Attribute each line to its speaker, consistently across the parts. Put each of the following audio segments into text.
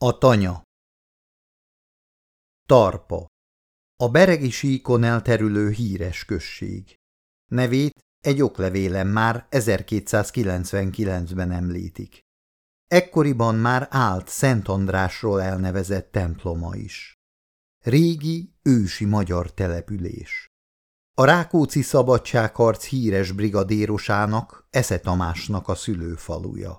Speaker 1: A tanya Tarpa A beregi síkon elterülő híres község. Nevét egy oklevélen már 1299-ben említik. Ekkoriban már állt Szent Andrásról elnevezett temploma is. Régi, ősi magyar település. A Rákóczi szabadságharc híres brigadérosának, Esze Tamásnak a szülőfaluja.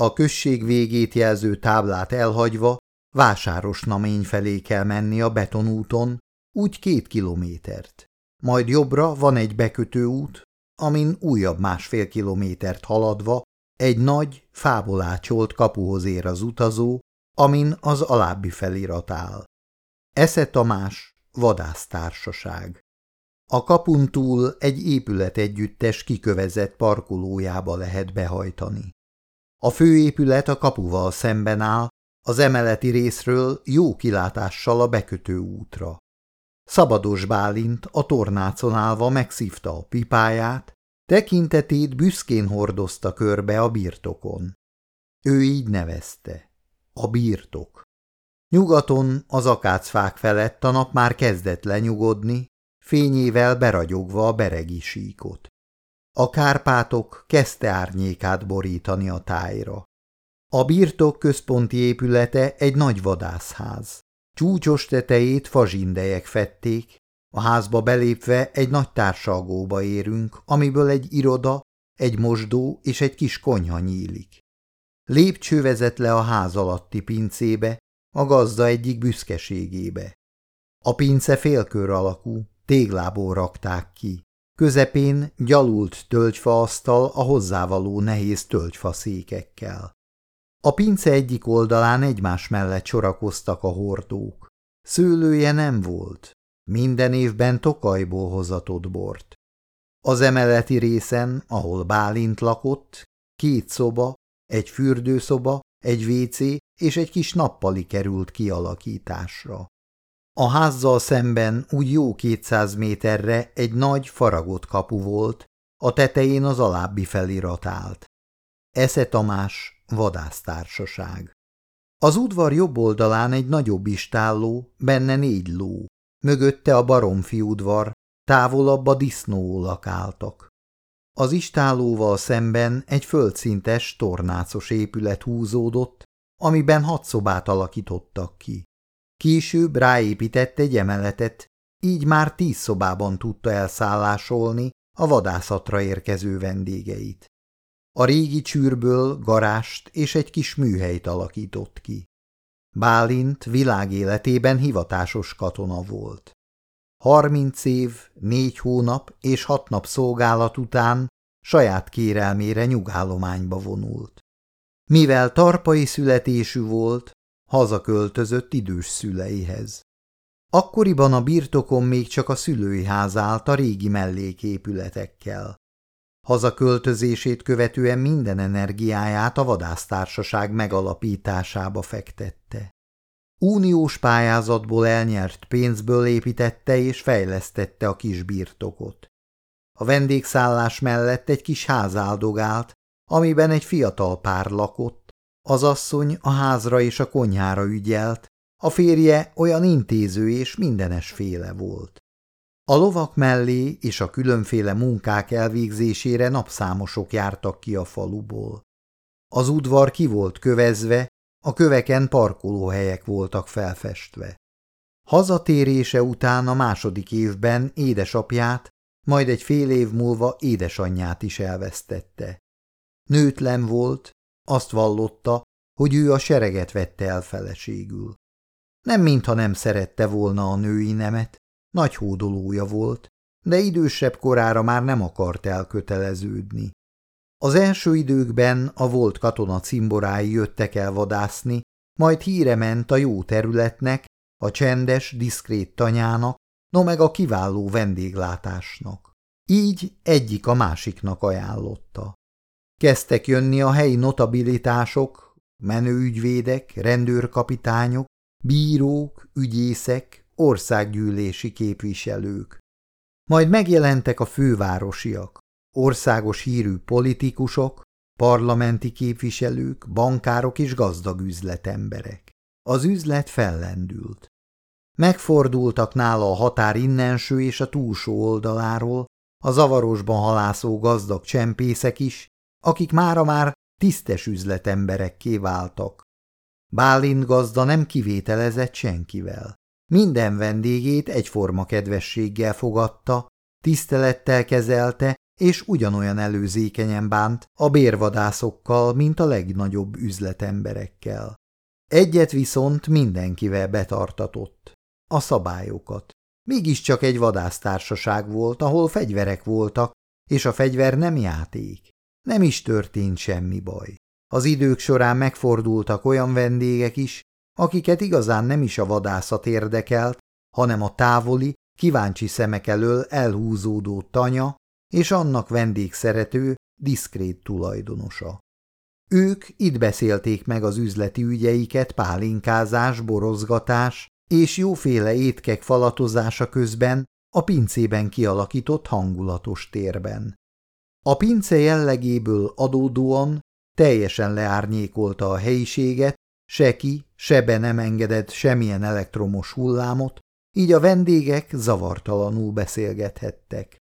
Speaker 1: A község végét jelző táblát elhagyva Vásáros namény felé kell menni a betonúton, úgy két kilométert. Majd jobbra van egy bekötő út, amin újabb másfél kilométert haladva egy nagy, fából ácsolt kapuhoz ér az utazó, amin az alábbi felirat áll. Esze Tamás, vadásztársaság. A kapun túl egy épület együttes kikövezett parkolójába lehet behajtani. A főépület a kapuval szemben áll, az emeleti részről jó kilátással a bekötő útra. Szabados Bálint a tornácon állva megszívta a pipáját, tekintetét büszkén hordozta körbe a birtokon. Ő így nevezte. A birtok. Nyugaton az akácfák felett a nap már kezdett lenyugodni, fényével beragyogva a beregi síkot. A Kárpátok kezdte árnyékát borítani a tájra. A birtok központi épülete egy nagy vadászház. Csúcsos tetejét fazsindejek fették, a házba belépve egy nagy társalgóba érünk, amiből egy iroda, egy mosdó és egy kis konyha nyílik. Lépcső vezet le a ház alatti pincébe, a gazda egyik büszkeségébe. A pince félkör alakú, téglából rakták ki. Közepén gyalult tölgyfaasztal a hozzávaló nehéz tölgyfa székekkel. A pince egyik oldalán egymás mellett sorakoztak a hordók. Szőlője nem volt, minden évben tokajból hozatott bort. Az emeleti részen, ahol Bálint lakott, két szoba, egy fürdőszoba, egy vécé és egy kis nappali került kialakításra. A házzal szemben úgy jó kétszáz méterre egy nagy faragott kapu volt, a tetején az alábbi felirat állt. Esze Tamás, vadásztársaság. Az udvar jobb oldalán egy nagyobb istálló, benne négy ló, mögötte a baromfi udvar, távolabb a disznóolak álltak. Az istállóval szemben egy földszintes, tornácos épület húzódott, amiben hat szobát alakítottak ki. Később ráépített egy emeletet, így már tíz szobában tudta elszállásolni a vadászatra érkező vendégeit. A régi csűrből garást és egy kis műhelyt alakított ki. Bálint világéletében hivatásos katona volt. Harminc év, négy hónap és hat nap szolgálat után saját kérelmére nyugállományba vonult. Mivel tarpai születésű volt, hazaköltözött idős szüleihez. Akkoriban a birtokon még csak a szülői ház állt a régi melléképületekkel. Hazaköltözését követően minden energiáját a vadásztársaság megalapításába fektette. Uniós pályázatból elnyert pénzből építette és fejlesztette a kis birtokot. A vendégszállás mellett egy kis ház áldogált, amiben egy fiatal pár lakott, az asszony a házra és a konyhára ügyelt, a férje olyan intéző és mindenes féle volt. A lovak mellé és a különféle munkák elvégzésére napszámosok jártak ki a faluból. Az udvar ki volt kövezve, a köveken parkolóhelyek voltak felfestve. Hazatérése után a második évben édesapját, majd egy fél év múlva édesanyját is elvesztette. Nőtlen volt, azt vallotta, hogy ő a sereget vette el feleségül. Nem mintha nem szerette volna a női nemet, nagy hódolója volt, de idősebb korára már nem akart elköteleződni. Az első időkben a volt katona cimborái jöttek el vadászni, majd híre ment a jó területnek, a csendes, diszkrét tanyának, no meg a kiváló vendéglátásnak. Így egyik a másiknak ajánlotta. Kezdtek jönni a helyi notabilitások, menőügyvédek, rendőrkapitányok, bírók, ügyészek, országgyűlési képviselők. Majd megjelentek a fővárosiak, országos hírű politikusok, parlamenti képviselők, bankárok és gazdag üzletemberek. Az üzlet fellendült. Megfordultak nála a határ innenső és a túlsó oldaláról, a zavarosban halászó gazdag csempészek is, akik mára már tisztes üzletemberekké váltak. Bálint gazda nem kivételezett senkivel. Minden vendégét egyforma kedvességgel fogadta, tisztelettel kezelte, és ugyanolyan előzékenyen bánt a bérvadászokkal, mint a legnagyobb üzletemberekkel. Egyet viszont mindenkivel betartatott. A szabályokat. Mégiscsak egy vadásztársaság volt, ahol fegyverek voltak, és a fegyver nem játék. Nem is történt semmi baj. Az idők során megfordultak olyan vendégek is, akiket igazán nem is a vadászat érdekelt, hanem a távoli, kíváncsi szemek elől elhúzódó tanya és annak vendégszerető, diszkrét tulajdonosa. Ők itt beszélték meg az üzleti ügyeiket pálinkázás, borozgatás és jóféle étkek falatozása közben a pincében kialakított hangulatos térben. A pince jellegéből adódóan teljesen leárnyékolta a helyiséget, se ki, se be nem engedett semmilyen elektromos hullámot, így a vendégek zavartalanul beszélgethettek.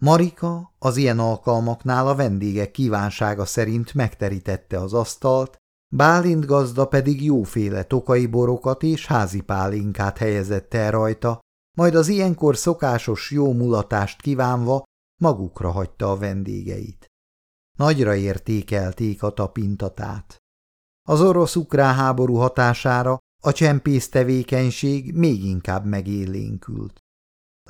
Speaker 1: Marika az ilyen alkalmaknál a vendégek kívánsága szerint megterítette az asztalt, Bálint gazda pedig jóféle tokai borokat és házi pálinkát helyezett el rajta, majd az ilyenkor szokásos jó mulatást kívánva magukra hagyta a vendégeit. Nagyra értékelték a tapintatát. Az orosz-ukrán háború hatására a csempész tevékenység még inkább megélénkült.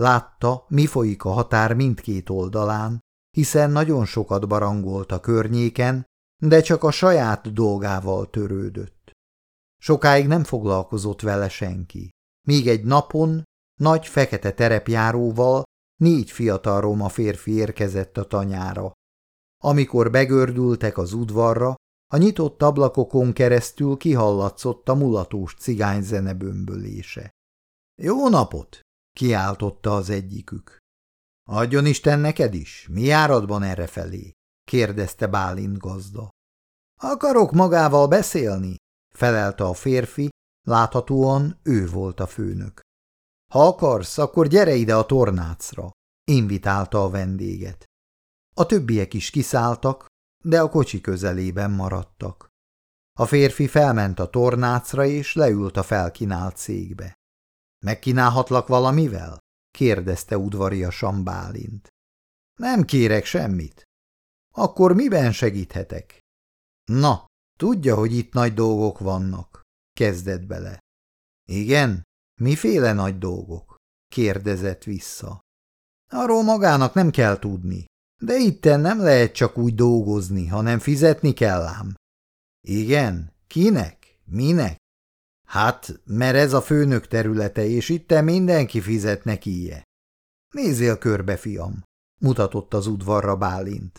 Speaker 1: Látta, mi folyik a határ mindkét oldalán, hiszen nagyon sokat barangolt a környéken, de csak a saját dolgával törődött. Sokáig nem foglalkozott vele senki, míg egy napon nagy fekete terepjáróval négy fiatal roma férfi érkezett a tanyára. Amikor begördültek az udvarra, a nyitott ablakokon keresztül kihallatszott a mulatós cigányzene bömbölése. – Jó napot! – kiáltotta az egyikük. – Adjon Isten neked is, mi járatban errefelé? – kérdezte Bálint gazda. – Akarok magával beszélni – felelte a férfi, láthatóan ő volt a főnök. – Ha akarsz, akkor gyere ide a tornácra – invitálta a vendéget. A többiek is kiszálltak, de a kocsi közelében maradtak. A férfi felment a tornácra, és leült a felkínált székbe. – Megkínálhatlak valamivel? – kérdezte udvariasan Bálint. – Nem kérek semmit. – Akkor miben segíthetek? – Na, tudja, hogy itt nagy dolgok vannak – kezdett bele. – Igen? Miféle nagy dolgok? – kérdezett vissza. – Arról magának nem kell tudni. De itten nem lehet csak úgy dolgozni, hanem fizetni kell ám. Igen? Kinek? Minek? Hát, mert ez a főnök területe, és itten mindenki fizet neki Nézzél körbe, fiam, mutatott az udvarra Bálint.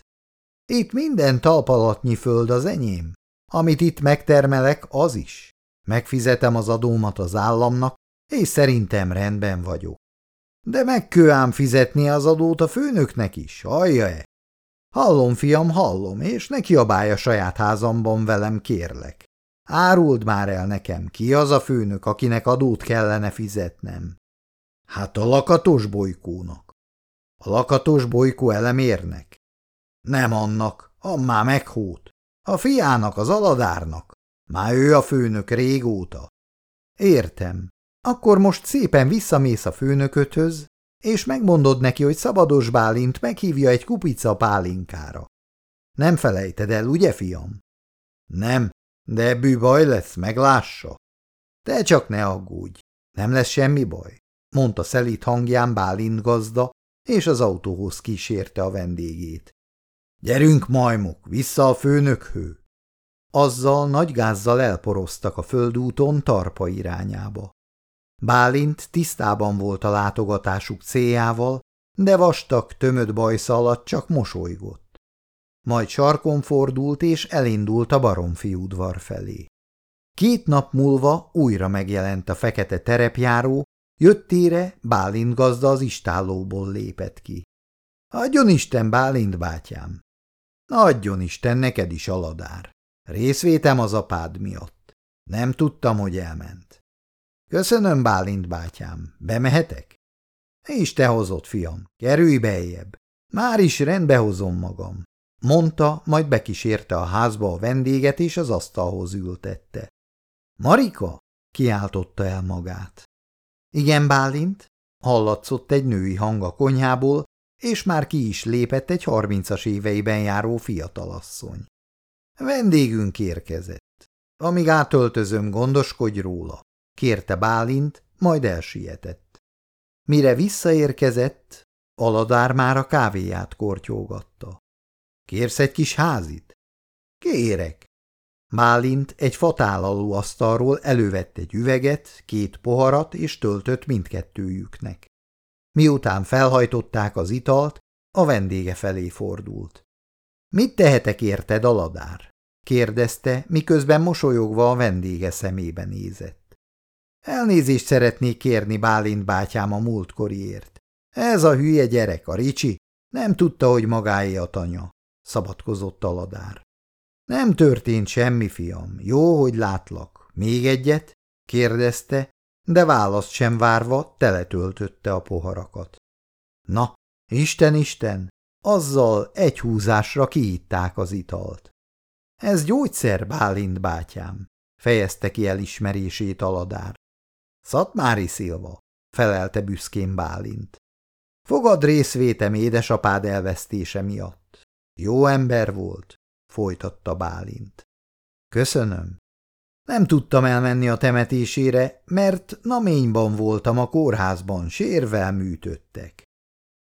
Speaker 1: Itt minden talpalatnyi föld az enyém. Amit itt megtermelek, az is. Megfizetem az adómat az államnak, és szerintem rendben vagyok. De meg kell ám fizetni az adót a főnöknek is, hallja-e? Hallom, fiam, hallom, és ne kiabálj a saját házamban velem, kérlek. Áruld már el nekem, ki az a főnök, akinek adót kellene fizetnem. Hát a lakatos bolykónak. A lakatos bolykó elemérnek? Nem annak, ammá meghót. A fiának, az aladárnak. Már ő a főnök régóta. Értem, akkor most szépen visszamész a főnököthöz, és megmondod neki, hogy Szabados Bálint meghívja egy kupica pálinkára. Nem felejted el, ugye, fiam? Nem, de ebből baj lesz, meglássa. Te csak ne aggódj, nem lesz semmi baj, mondta szelít hangján Bálint gazda, és az autóhoz kísérte a vendégét. Gyerünk, majmok, vissza a főnökhő! Azzal nagy gázzal elporoztak a földúton Tarpa irányába. Bálint tisztában volt a látogatásuk céljával, de vastag, tömött bajsza alatt csak mosolygott. Majd sarkon fordult és elindult a baromfi udvar felé. Két nap múlva újra megjelent a fekete terepjáró, jöttére Bálint gazda az istállóból lépett ki. Adjon Isten, Bálint bátyám! Adjon Isten neked is, aladár! Részvétem az apád miatt. Nem tudtam, hogy elment. Köszönöm, Bálint bátyám. Bemehetek? És te hozott, fiam. Kerülj bejjebb. Már is rendbe hozom magam. Mondta, majd bekísérte a házba a vendéget, és az asztalhoz ültette. Marika? kiáltotta el magát. Igen, Bálint? Hallatszott egy női hang a konyhából, és már ki is lépett egy harmincas éveiben járó fiatalasszony. Vendégünk érkezett. Amíg átöltözöm, gondoskodj róla, kérte Bálint, majd elsietett. Mire visszaérkezett, Aladár már a kávéját kortyógatta. Kérsz egy kis házit? Kérek. Bálint egy fatálaló asztalról elővett egy üveget, két poharat és töltött mindkettőjüknek. Miután felhajtották az italt, a vendége felé fordult. – Mit tehetek érted, Aladár? – kérdezte, miközben mosolyogva a vendége szemébe nézett. – Elnézést szeretnék kérni Bálint bátyám a múltkoriért. Ez a hülye gyerek, a Ricsi, nem tudta, hogy magáé a tanya, szabadkozott Aladár. Nem történt semmi, fiam, jó, hogy látlak. Még egyet? kérdezte, de választ sem várva teletöltötte a poharakat. Na, Isten, Isten, azzal egy húzásra kiitták az italt. Ez gyógyszer, Bálint bátyám, fejezte ki elismerését Aladár. Szatmári Szilva, felelte büszkén Bálint. Fogad részvétem édesapád elvesztése miatt. Jó ember volt, folytatta Bálint. Köszönöm. Nem tudtam elmenni a temetésére, mert naményban voltam a kórházban, sérvel műtöttek.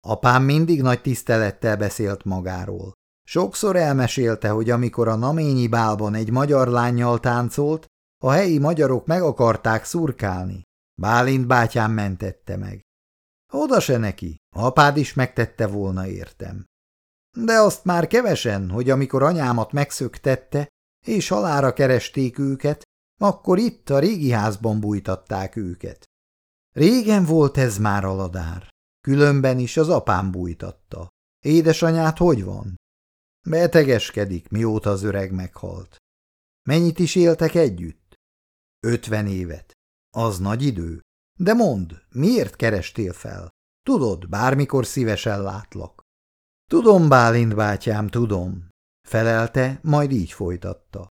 Speaker 1: Apám mindig nagy tisztelettel beszélt magáról. Sokszor elmesélte, hogy amikor a naményi bálban egy magyar lányjal táncolt, a helyi magyarok meg akarták szurkálni. Bálint bátyám mentette meg. Oda se neki, apád is megtette volna értem. De azt már kevesen, hogy amikor anyámat megszöktette, és halára keresték őket, akkor itt a régi házban bújtatták őket. Régen volt ez már aladár, különben is az apám bújtatta. Édesanyát hogy van? Betegeskedik, mióta az öreg meghalt. Mennyit is éltek együtt? Ötven évet. Az nagy idő. De mondd, miért kerestél fel? Tudod, bármikor szívesen látlak. Tudom, Bálint bátyám, tudom, felelte, majd így folytatta.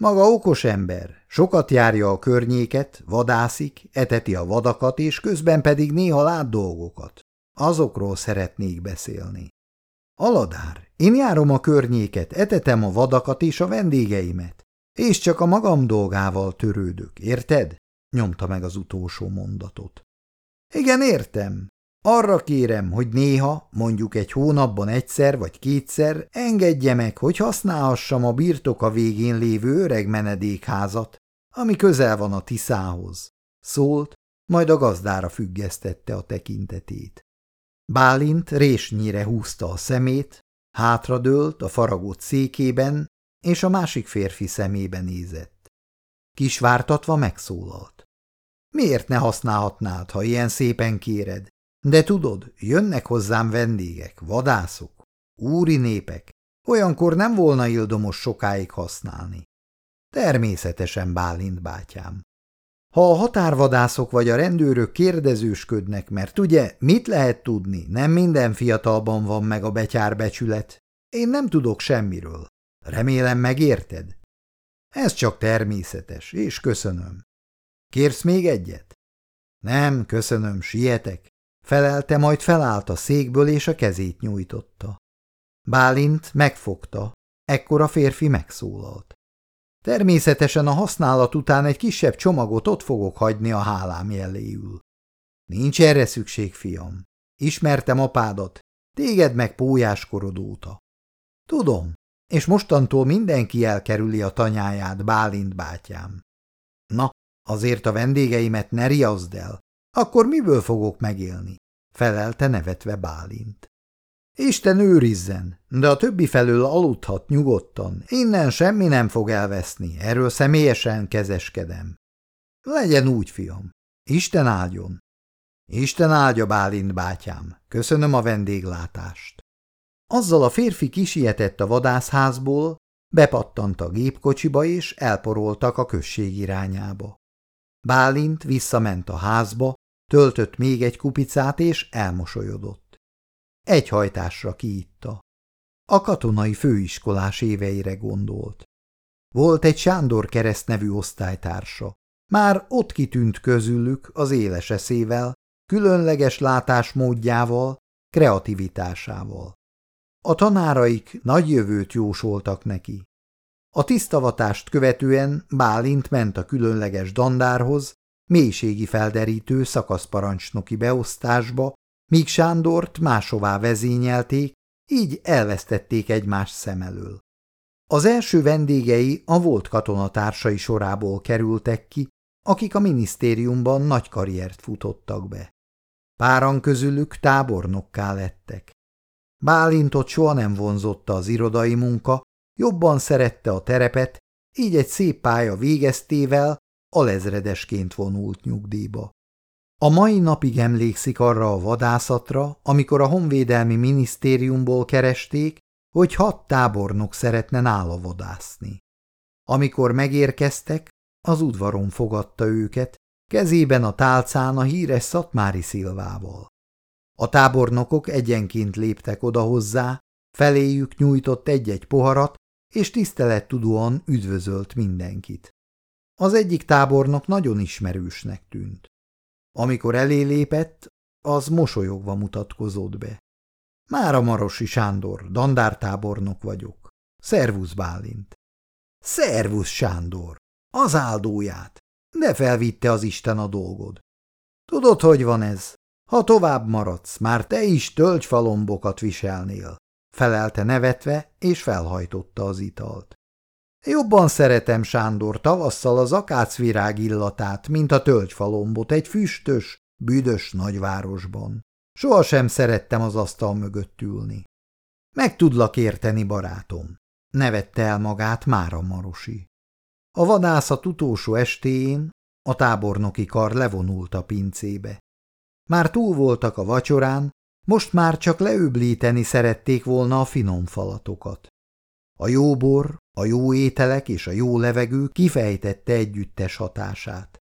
Speaker 1: Maga okos ember, sokat járja a környéket, vadászik, eteti a vadakat, és közben pedig néha lát dolgokat. Azokról szeretnék beszélni. Aladár, én járom a környéket, etetem a vadakat és a vendégeimet, és csak a magam dolgával törődök, érted? nyomta meg az utolsó mondatot. Igen, értem. Arra kérem, hogy néha, mondjuk egy hónapban egyszer vagy kétszer engedje meg, hogy használhassam a birtoka végén lévő öreg menedékházat, ami közel van a Tiszához. Szólt, majd a gazdára függesztette a tekintetét. Bálint résnyire húzta a szemét, hátradőlt a faragott székében, és a másik férfi szemébe nézett. Kisvártatva megszólalt. Miért ne használhatnád, ha ilyen szépen kéred? De tudod, jönnek hozzám vendégek, vadászok, úri népek, olyankor nem volna ildomos sokáig használni. Természetesen Bálint bátyám. Ha a határvadászok vagy a rendőrök kérdezősködnek, mert ugye mit lehet tudni, nem minden fiatalban van meg a betyárbecsület, én nem tudok semmiről. Remélem megérted? Ez csak természetes, és köszönöm. Kérsz még egyet? Nem, köszönöm, sietek. Felelte, majd felállt a székből, és a kezét nyújtotta. Bálint megfogta, ekkor a férfi megszólalt. Természetesen a használat után egy kisebb csomagot ott fogok hagyni a hálám jelléül. Nincs erre szükség, fiam. Ismertem apádat, téged meg pólyáskorod óta. Tudom, és mostantól mindenki elkerüli a tanyáját, Bálint bátyám. Na, azért a vendégeimet ne riaszd el, akkor miből fogok megélni? felelte nevetve Bálint. Isten őrizzen, de a többi felől aludhat nyugodtan, innen semmi nem fog elveszni, erről személyesen kezeskedem. Legyen úgy, fiam. Isten áldjon. Isten áldja, Bálint bátyám, köszönöm a vendéglátást. Azzal a férfi kisietett a vadászházból, bepattant a gépkocsiba, és elporoltak a község irányába. Bálint visszament a házba, töltött még egy kupicát, és elmosolyodott. Egy hajtásra kiitta. A katonai főiskolás éveire gondolt. Volt egy Sándor kereszt nevű osztálytársa. Már ott kitűnt közülük az éles eszével, különleges látásmódjával, kreativitásával. A tanáraik nagy jövőt jósoltak neki. A tisztavatást követően Bálint ment a különleges dandárhoz, mélységi felderítő szakaszparancsnoki beosztásba, míg Sándort máshová vezényelték, így elvesztették egymás szem elől. Az első vendégei a volt katonatársai sorából kerültek ki, akik a minisztériumban nagy karriert futottak be. Páran közülük tábornokká lettek. Bálintot soha nem vonzotta az irodai munka, jobban szerette a terepet, így egy szép pálya végeztével alezredesként vonult nyugdíjba. A mai napig emlékszik arra a vadászatra, amikor a honvédelmi minisztériumból keresték, hogy hat tábornok szeretne nála vadászni. Amikor megérkeztek, az udvaron fogadta őket, kezében a tálcán a híres Szatmári Szilvával. A tábornokok egyenként léptek oda hozzá, feléjük nyújtott egy-egy poharat, és tisztelettudóan üdvözölt mindenkit. Az egyik tábornok nagyon ismerősnek tűnt. Amikor elé lépett, az mosolyogva mutatkozott be. Mára Marosi Sándor, dandártábornok vagyok. Szervusz Bálint. Szervusz Sándor, az áldóját, de felvitte az Isten a dolgod. Tudod, hogy van ez? Ha tovább maradsz, már te is tölgyfalombokat viselnél, felelte nevetve, és felhajtotta az italt. Jobban szeretem Sándor tavasszal az akácvirág illatát, mint a tölgyfalombot egy füstös, büdös nagyvárosban. Soha sem szerettem az asztal mögött ülni. Meg tudlak érteni, barátom, nevette el magát Mára Marosi. A vadászat utolsó estéjén a tábornoki kar levonult a pincébe. Már túl voltak a vacsorán, most már csak leöblíteni szerették volna a finom falatokat. A jó bor, a jó ételek és a jó levegő kifejtette együttes hatását.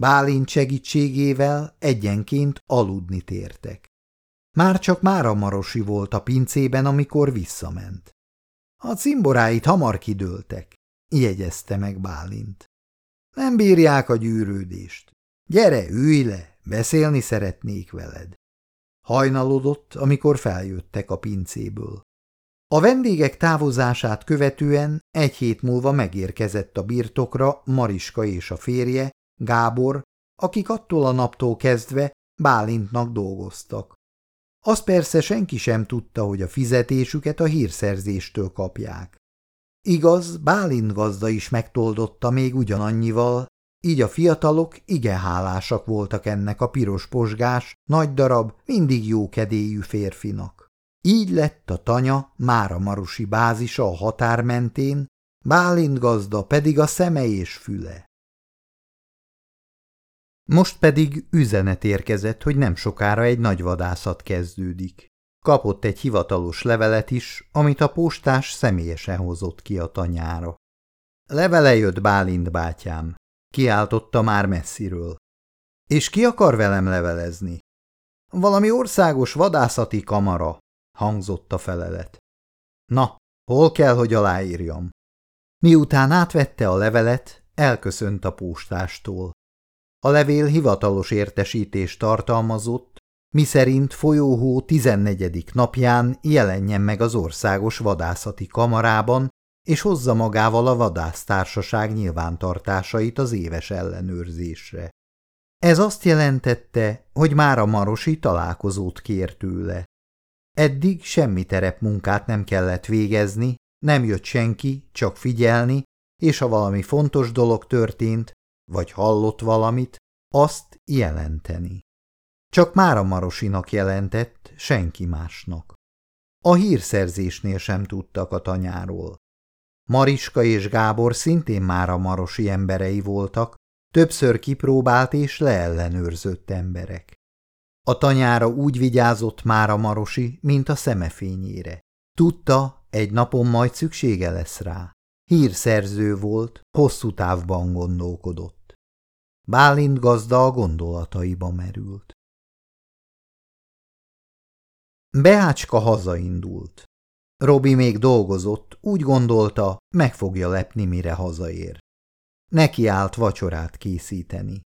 Speaker 1: Bálint segítségével egyenként aludni tértek. Már csak Mára Marosi volt a pincében, amikor visszament. A cimboráit hamar kidőltek, jegyezte meg Bálint. Nem bírják a gyűrődést. Gyere, ülj le, beszélni szeretnék veled. Hajnalodott, amikor feljöttek a pincéből. A vendégek távozását követően egy hét múlva megérkezett a birtokra Mariska és a férje, Gábor, akik attól a naptól kezdve Bálintnak dolgoztak. Azt persze senki sem tudta, hogy a fizetésüket a hírszerzéstől kapják. Igaz, Bálint gazda is megtoldotta még ugyanannyival, így a fiatalok igen hálásak voltak ennek a piros posgás, nagy darab, mindig jókedélyű férfinak. Így lett a tanya Mára Marusi bázisa a határ mentén, Bálint gazda pedig a szeme és füle. Most pedig üzenet érkezett, hogy nem sokára egy nagy vadászat kezdődik. Kapott egy hivatalos levelet is, amit a postás személyesen hozott ki a tanyára. Levele jött Bálint bátyám, kiáltotta már messziről. És ki akar velem levelezni? Valami országos vadászati kamara, hangzott a felelet. Na, hol kell, hogy aláírjam? Miután átvette a levelet, elköszönt a postástól. A levél hivatalos értesítést tartalmazott, miszerint folyóhó 14. napján jelenjen meg az országos vadászati kamarában, és hozza magával a vadásztársaság nyilvántartásait az éves ellenőrzésre. Ez azt jelentette, hogy már a Marosi találkozót kér tőle. Eddig semmi terepmunkát nem kellett végezni, nem jött senki, csak figyelni, és ha valami fontos dolog történt, vagy hallott valamit, azt jelenteni. Csak Mára Marosinak jelentett, senki másnak. A hírszerzésnél sem tudtak a tanyáról. Mariska és Gábor szintén Mára Marosi emberei voltak, többször kipróbált és leellenőrzött emberek. A tanyára úgy vigyázott Mára Marosi, mint a szemefényére. Tudta, egy napon majd szüksége lesz rá. Hírszerző volt, hosszú távban gondolkodott. Bálint gazda a gondolataiba merült. Beácska hazaindult. Robi még dolgozott, úgy gondolta, meg fogja lepni, mire hazaér. Neki állt vacsorát készíteni.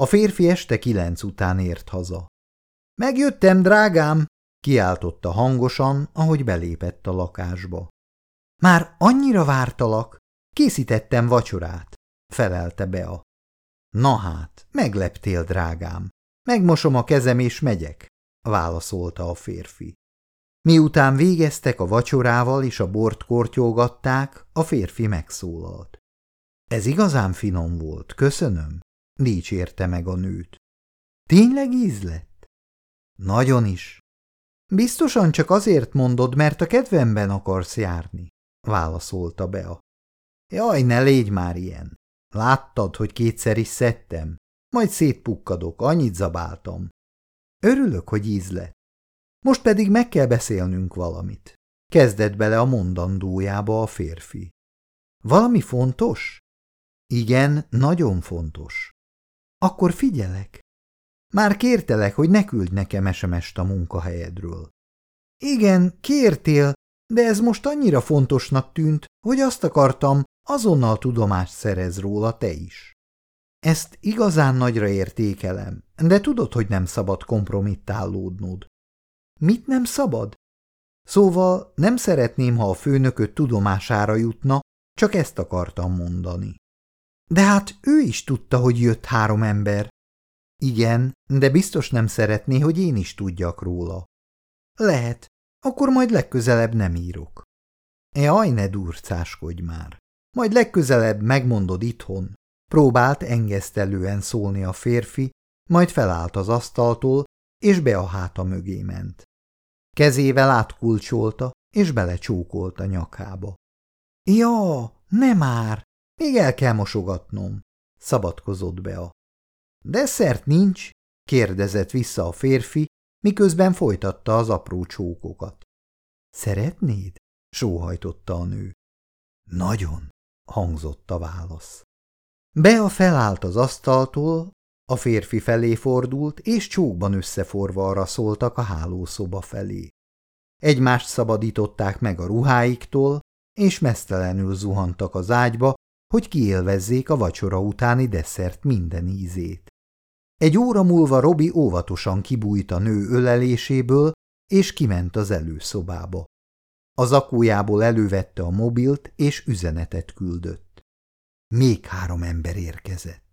Speaker 1: A férfi este kilenc után ért haza. – Megjöttem, drágám! – kiáltotta hangosan, ahogy belépett a lakásba. – Már annyira vártalak! Készítettem vacsorát! – felelte Bea. – Na hát, megleptél, drágám! Megmosom a kezem és megyek! – válaszolta a férfi. Miután végeztek a vacsorával és a bort kortyolgatták, a férfi megszólalt. Ez igazán finom volt, köszönöm, dicsérte meg a nőt. Tényleg íz lett? Nagyon is. Biztosan csak azért mondod, mert a kedvemben akarsz járni, válaszolta Bea. Jaj, ne légy már ilyen. Láttad, hogy kétszer is szedtem? Majd szétpukkadok, annyit zabáltam. Örülök, hogy íz lett. Most pedig meg kell beszélnünk valamit. Kezdett bele a mondandójába a férfi. Valami fontos? Igen, nagyon fontos. Akkor figyelek. Már kértelek, hogy ne küldj nekem sms a munkahelyedről. Igen, kértél, de ez most annyira fontosnak tűnt, hogy azt akartam, azonnal tudomást szerez róla te is. Ezt igazán nagyra értékelem, de tudod, hogy nem szabad kompromittálódnod. Mit nem szabad? Szóval nem szeretném, ha a főnököt tudomására jutna, csak ezt akartam mondani. De hát ő is tudta, hogy jött három ember. Igen, de biztos nem szeretné, hogy én is tudjak róla. Lehet, akkor majd legközelebb nem írok. Jaj, ne durcáskodj már. Majd legközelebb megmondod itthon. Próbált engesztelően szólni a férfi, majd felállt az asztaltól, és be a háta mögé ment. Kezével átkulcsolta, és belecsókolt a nyakába. Ja, ne már, még el kell mosogatnom, szabadkozott be a. De szert nincs, kérdezett vissza a férfi, miközben folytatta az apró csókokat. Szeretnéd? sóhajtotta a nő. Nagyon, hangzott a válasz. Bea felállt az asztaltól, a férfi felé fordult, és csókban összeforva szóltak a hálószoba felé. Egymást szabadították meg a ruháiktól, és mesztelenül zuhantak az ágyba, hogy kiélvezzék a vacsora utáni desszert minden ízét. Egy óra múlva Robi óvatosan kibújt a nő öleléséből, és kiment az előszobába. Az akójából elővette a mobilt, és üzenetet küldött. Még három ember érkezett.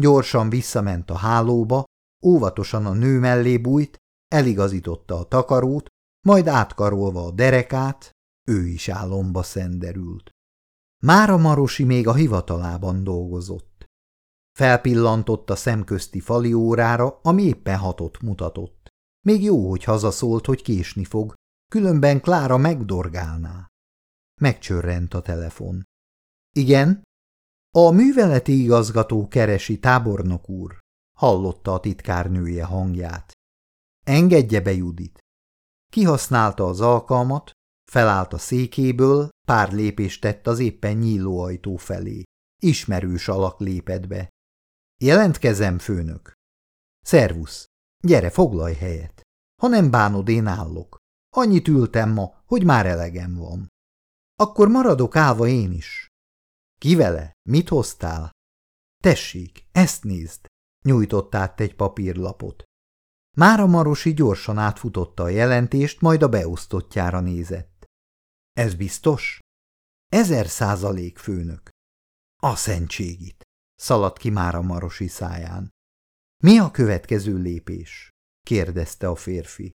Speaker 1: Gyorsan visszament a hálóba, óvatosan a nő mellé bújt, eligazította a takarót, majd átkarolva a derekát, ő is álomba szenderült. Mára Marosi még a hivatalában dolgozott. Felpillantott a szemközti fali órára, ami éppen hatott mutatott. Még jó, hogy hazaszólt, hogy késni fog, különben Klára megdorgálná. Megcsörrent a telefon. Igen? A műveleti igazgató keresi tábornok úr, hallotta a titkárnője hangját. Engedje be Judit. Kihasználta az alkalmat, Felállt a székéből, pár lépést tett az éppen nyíló ajtó felé. Ismerős alak lépett be. Jelentkezem, főnök. Szervusz. Gyere, foglalj helyet. Ha nem bánod, én állok. Annyit ültem ma, hogy már elegem van. Akkor maradok állva én is. Ki vele? Mit hoztál? Tessék, ezt nézd. Nyújtott át egy papírlapot. Mára Marosi gyorsan átfutotta a jelentést, majd a beosztottjára nézett. Ez biztos? Ezer százalék főnök. A szentségit, szaladt ki már a marosi száján. Mi a következő lépés? kérdezte a férfi.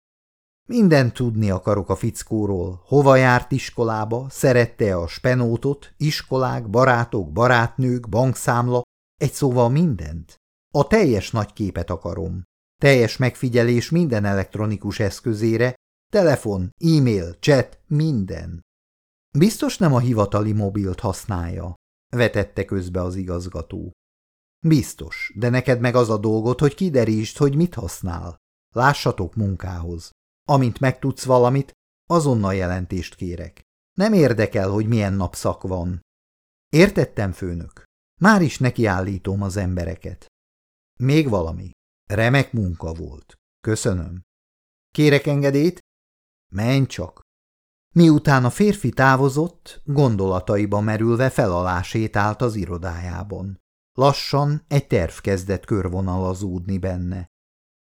Speaker 1: Minden tudni akarok a fickóról, hova járt iskolába, szerette a spenótot, iskolák, barátok, barátnők, bankszámla, egy szóval mindent. A teljes nagy képet akarom. Teljes megfigyelés minden elektronikus eszközére, telefon, e-mail, chat, minden. Biztos nem a hivatali mobilt használja, vetette közbe az igazgató. Biztos, de neked meg az a dolgot, hogy kiderítsd, hogy mit használ. Lássatok munkához. Amint megtudsz valamit, azonnal jelentést kérek. Nem érdekel, hogy milyen napszak van. Értettem, főnök. Már is nekiállítom az embereket. Még valami. Remek munka volt. Köszönöm. Kérek engedét? Menj csak. Miután a férfi távozott, gondolataiba merülve felalá sétált az irodájában. Lassan egy terv kezdett körvonalazódni benne.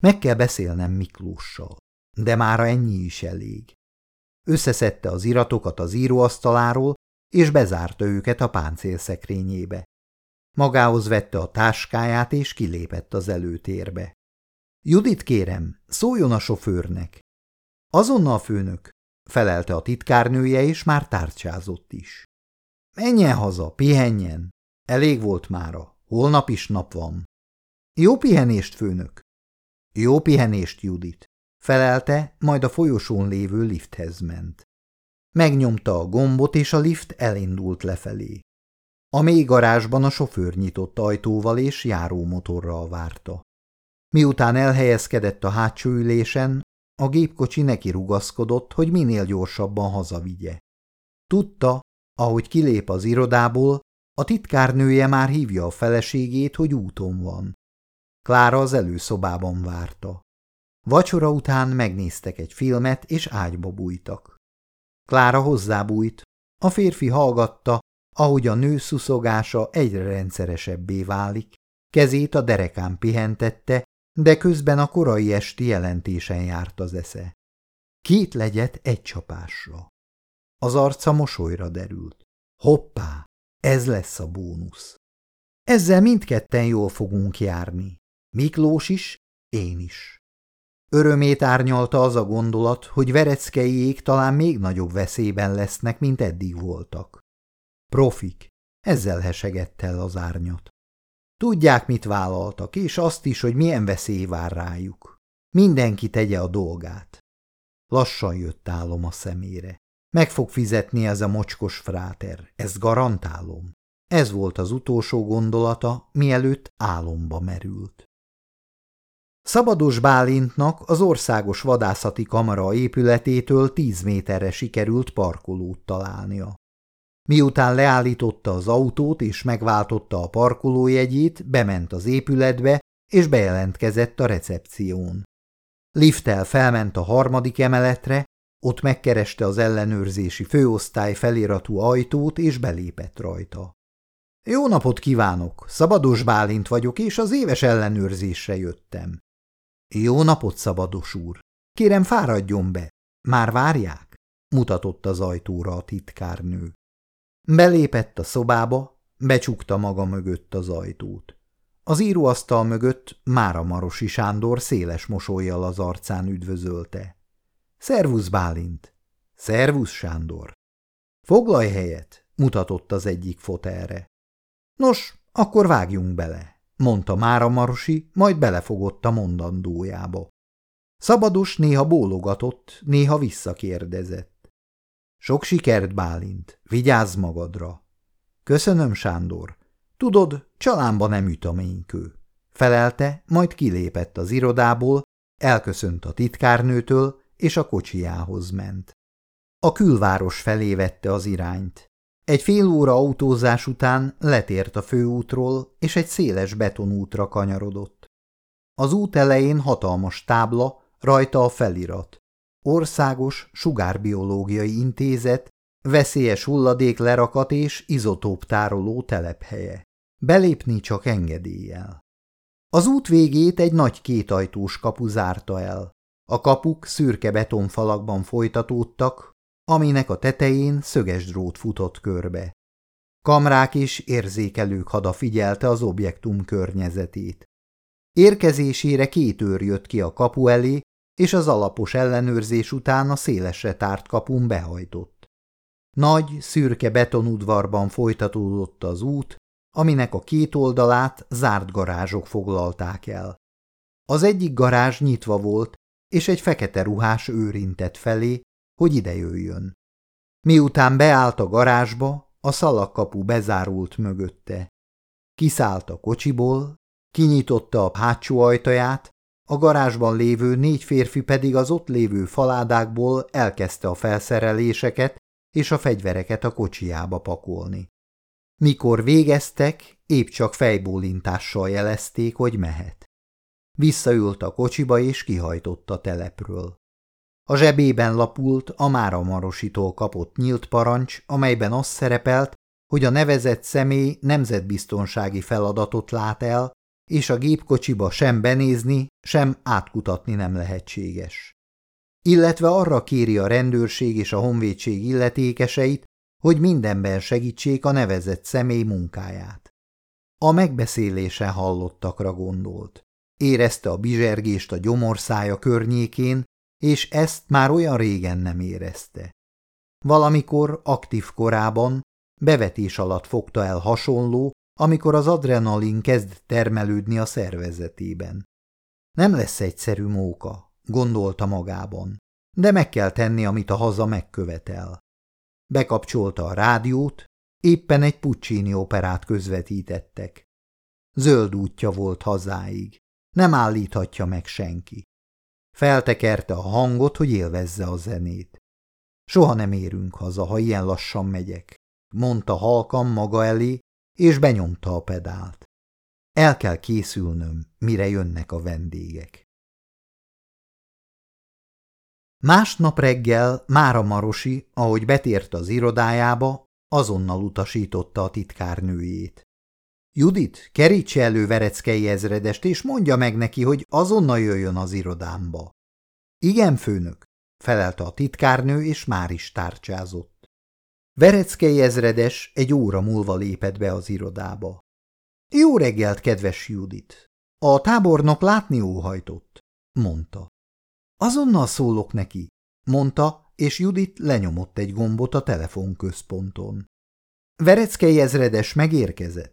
Speaker 1: Meg kell beszélnem Miklóssal, de mára ennyi is elég. Összeszedte az iratokat az íróasztaláról, és bezárta őket a páncélszekrényébe. Magához vette a táskáját, és kilépett az előtérbe. Judit kérem, szóljon a sofőrnek. Azonnal főnök, felelte a titkárnője, és már tárcsázott is. Menjen haza, pihenjen. Elég volt mára, holnap is nap van. Jó pihenést, főnök. Jó pihenést, Judit, felelte, majd a folyosón lévő lifthez ment. Megnyomta a gombot, és a lift elindult lefelé. A mély garázsban a sofőr nyitott ajtóval és járómotorral várta. Miután elhelyezkedett a hátsó ülésen, a gépkocsi neki rugaszkodott, hogy minél gyorsabban hazavigye. Tudta, ahogy kilép az irodából, a titkárnője már hívja a feleségét, hogy úton van. Klára az előszobában várta. Vacsora után megnéztek egy filmet, és ágyba bújtak. Klára hozzábújt, a férfi hallgatta, ahogy a nő szuszogása egyre rendszeresebbé válik, kezét a derekán pihentette, de közben a korai esti jelentésen járt az esze. Két legyet egy csapásra. Az arca mosolyra derült. Hoppá, ez lesz a bónusz. Ezzel mindketten jól fogunk járni. Miklós is, én is. Örömét árnyalta az a gondolat, hogy vereckeiék talán még nagyobb veszélyben lesznek, mint eddig voltak. Profik, ezzel hesegett el az árnyat. Tudják, mit vállaltak, és azt is, hogy milyen veszély vár rájuk. Mindenki tegye a dolgát. Lassan jött álom a szemére. Meg fog fizetni ez a mocskos fráter, ezt garantálom. Ez volt az utolsó gondolata, mielőtt álomba merült. Szabados Bálintnak az országos vadászati kamara épületétől tíz méterre sikerült parkolót találnia. Miután leállította az autót és megváltotta a parkolójegyét, bement az épületbe és bejelentkezett a recepción. Lifttel felment a harmadik emeletre, ott megkereste az ellenőrzési főosztály feliratú ajtót és belépett rajta. Jó napot kívánok! Szabados Bálint vagyok, és az éves ellenőrzésre jöttem. Jó napot, Szabados úr! Kérem, fáradjon be! Már várják? mutatott az ajtóra a titkárnő. Belépett a szobába, becsukta maga mögött az ajtót. Az íróasztal mögött Mára Marosi Sándor széles mosolyjal az arcán üdvözölte. Szervusz, Bálint! Szervusz, Sándor! Foglalj helyet, mutatott az egyik fotelre. Nos, akkor vágjunk bele, mondta Mára Marosi, majd belefogott a mondandójába. Szabados néha bólogatott, néha visszakérdezett. Sok sikert, Bálint, vigyázz magadra. Köszönöm, Sándor. Tudod, csalámba nem üt a ménykő. Felelte, majd kilépett az irodából, elköszönt a titkárnőtől, és a kocsijához ment. A külváros felé vette az irányt. Egy fél óra autózás után letért a főútról, és egy széles betonútra kanyarodott. Az út elején hatalmas tábla, rajta a felirat. Országos Sugárbiológiai Intézet, veszélyes hulladék lerakat és izotóp tároló telephelye. Belépni csak engedéllyel. Az út végét egy nagy kétajtós kapu zárta el. A kapuk szürke betonfalakban folytatódtak, aminek a tetején szöges drót futott körbe. Kamrák és érzékelők hada figyelte az objektum környezetét. Érkezésére két őr jött ki a kapu elé, és az alapos ellenőrzés után a szélesre tárt kapun behajtott. Nagy, szürke betonudvarban folytatódott az út, aminek a két oldalát zárt garázsok foglalták el. Az egyik garázs nyitva volt, és egy fekete ruhás őrintett felé, hogy idejöjjön. Miután beállt a garázsba, a szalagkapu bezárult mögötte. Kiszállt a kocsiból, kinyitotta a hátsó ajtaját, a garázsban lévő négy férfi pedig az ott lévő faládákból elkezdte a felszereléseket és a fegyvereket a kocsiába pakolni. Mikor végeztek, épp csak fejbólintással jelezték, hogy mehet. Visszaült a kocsiba és kihajtott a telepről. A zsebében lapult a Mára Marositól kapott nyílt parancs, amelyben az szerepelt, hogy a nevezett személy nemzetbiztonsági feladatot lát el, és a gépkocsiba sem benézni, sem átkutatni nem lehetséges. Illetve arra kéri a rendőrség és a honvédség illetékeseit, hogy mindenben segítsék a nevezett személy munkáját. A megbeszélése hallottakra gondolt. Érezte a bizsergést a gyomorszája környékén, és ezt már olyan régen nem érezte. Valamikor aktív korában bevetés alatt fogta el hasonló, amikor az adrenalin kezd termelődni a szervezetében. Nem lesz egyszerű móka, gondolta magában, de meg kell tenni, amit a haza megkövetel. Bekapcsolta a rádiót, éppen egy Puccini operát közvetítettek. Zöld útja volt hazáig, nem állíthatja meg senki. Feltekerte a hangot, hogy élvezze a zenét. Soha nem érünk haza, ha ilyen lassan megyek, mondta halkan maga elé, és benyomta a pedált. El kell készülnöm, mire jönnek a vendégek. Másnap reggel Mára Marosi, ahogy betért az irodájába, azonnal utasította a titkárnőjét. Judit, kerítse elő Vereckei ezredest, és mondja meg neki, hogy azonnal jöjjön az irodámba. Igen, főnök, felelte a titkárnő, és már is tárcsázott. Vereckei ezredes egy óra múlva lépett be az irodába. Jó reggelt, kedves Judit! A tábornok látni óhajtott, mondta. Azonnal szólok neki, mondta, és Judit lenyomott egy gombot a telefonközponton. Vereckei ezredes megérkezett.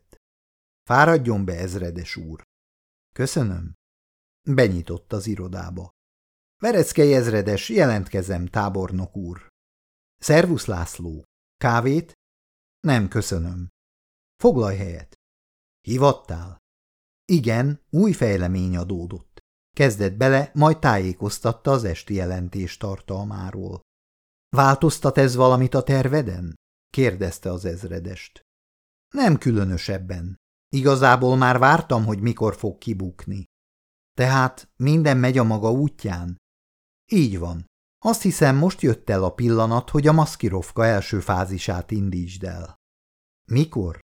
Speaker 1: Fáradjon be, ezredes úr. Köszönöm. Benyitott az irodába. Vereckei ezredes, jelentkezem, tábornok úr. Szervusz, László. Kávét? Nem, köszönöm. Foglalj helyet. Hivattál? Igen, új fejlemény adódott. Kezdett bele, majd tájékoztatta az esti jelentés tartalmáról. Változtat ez valamit a terveden? kérdezte az ezredest. Nem különösebben. Igazából már vártam, hogy mikor fog kibukni. Tehát minden megy a maga útján? Így van. Azt hiszem, most jött el a pillanat, hogy a maszkirovka első fázisát indítsd el. Mikor?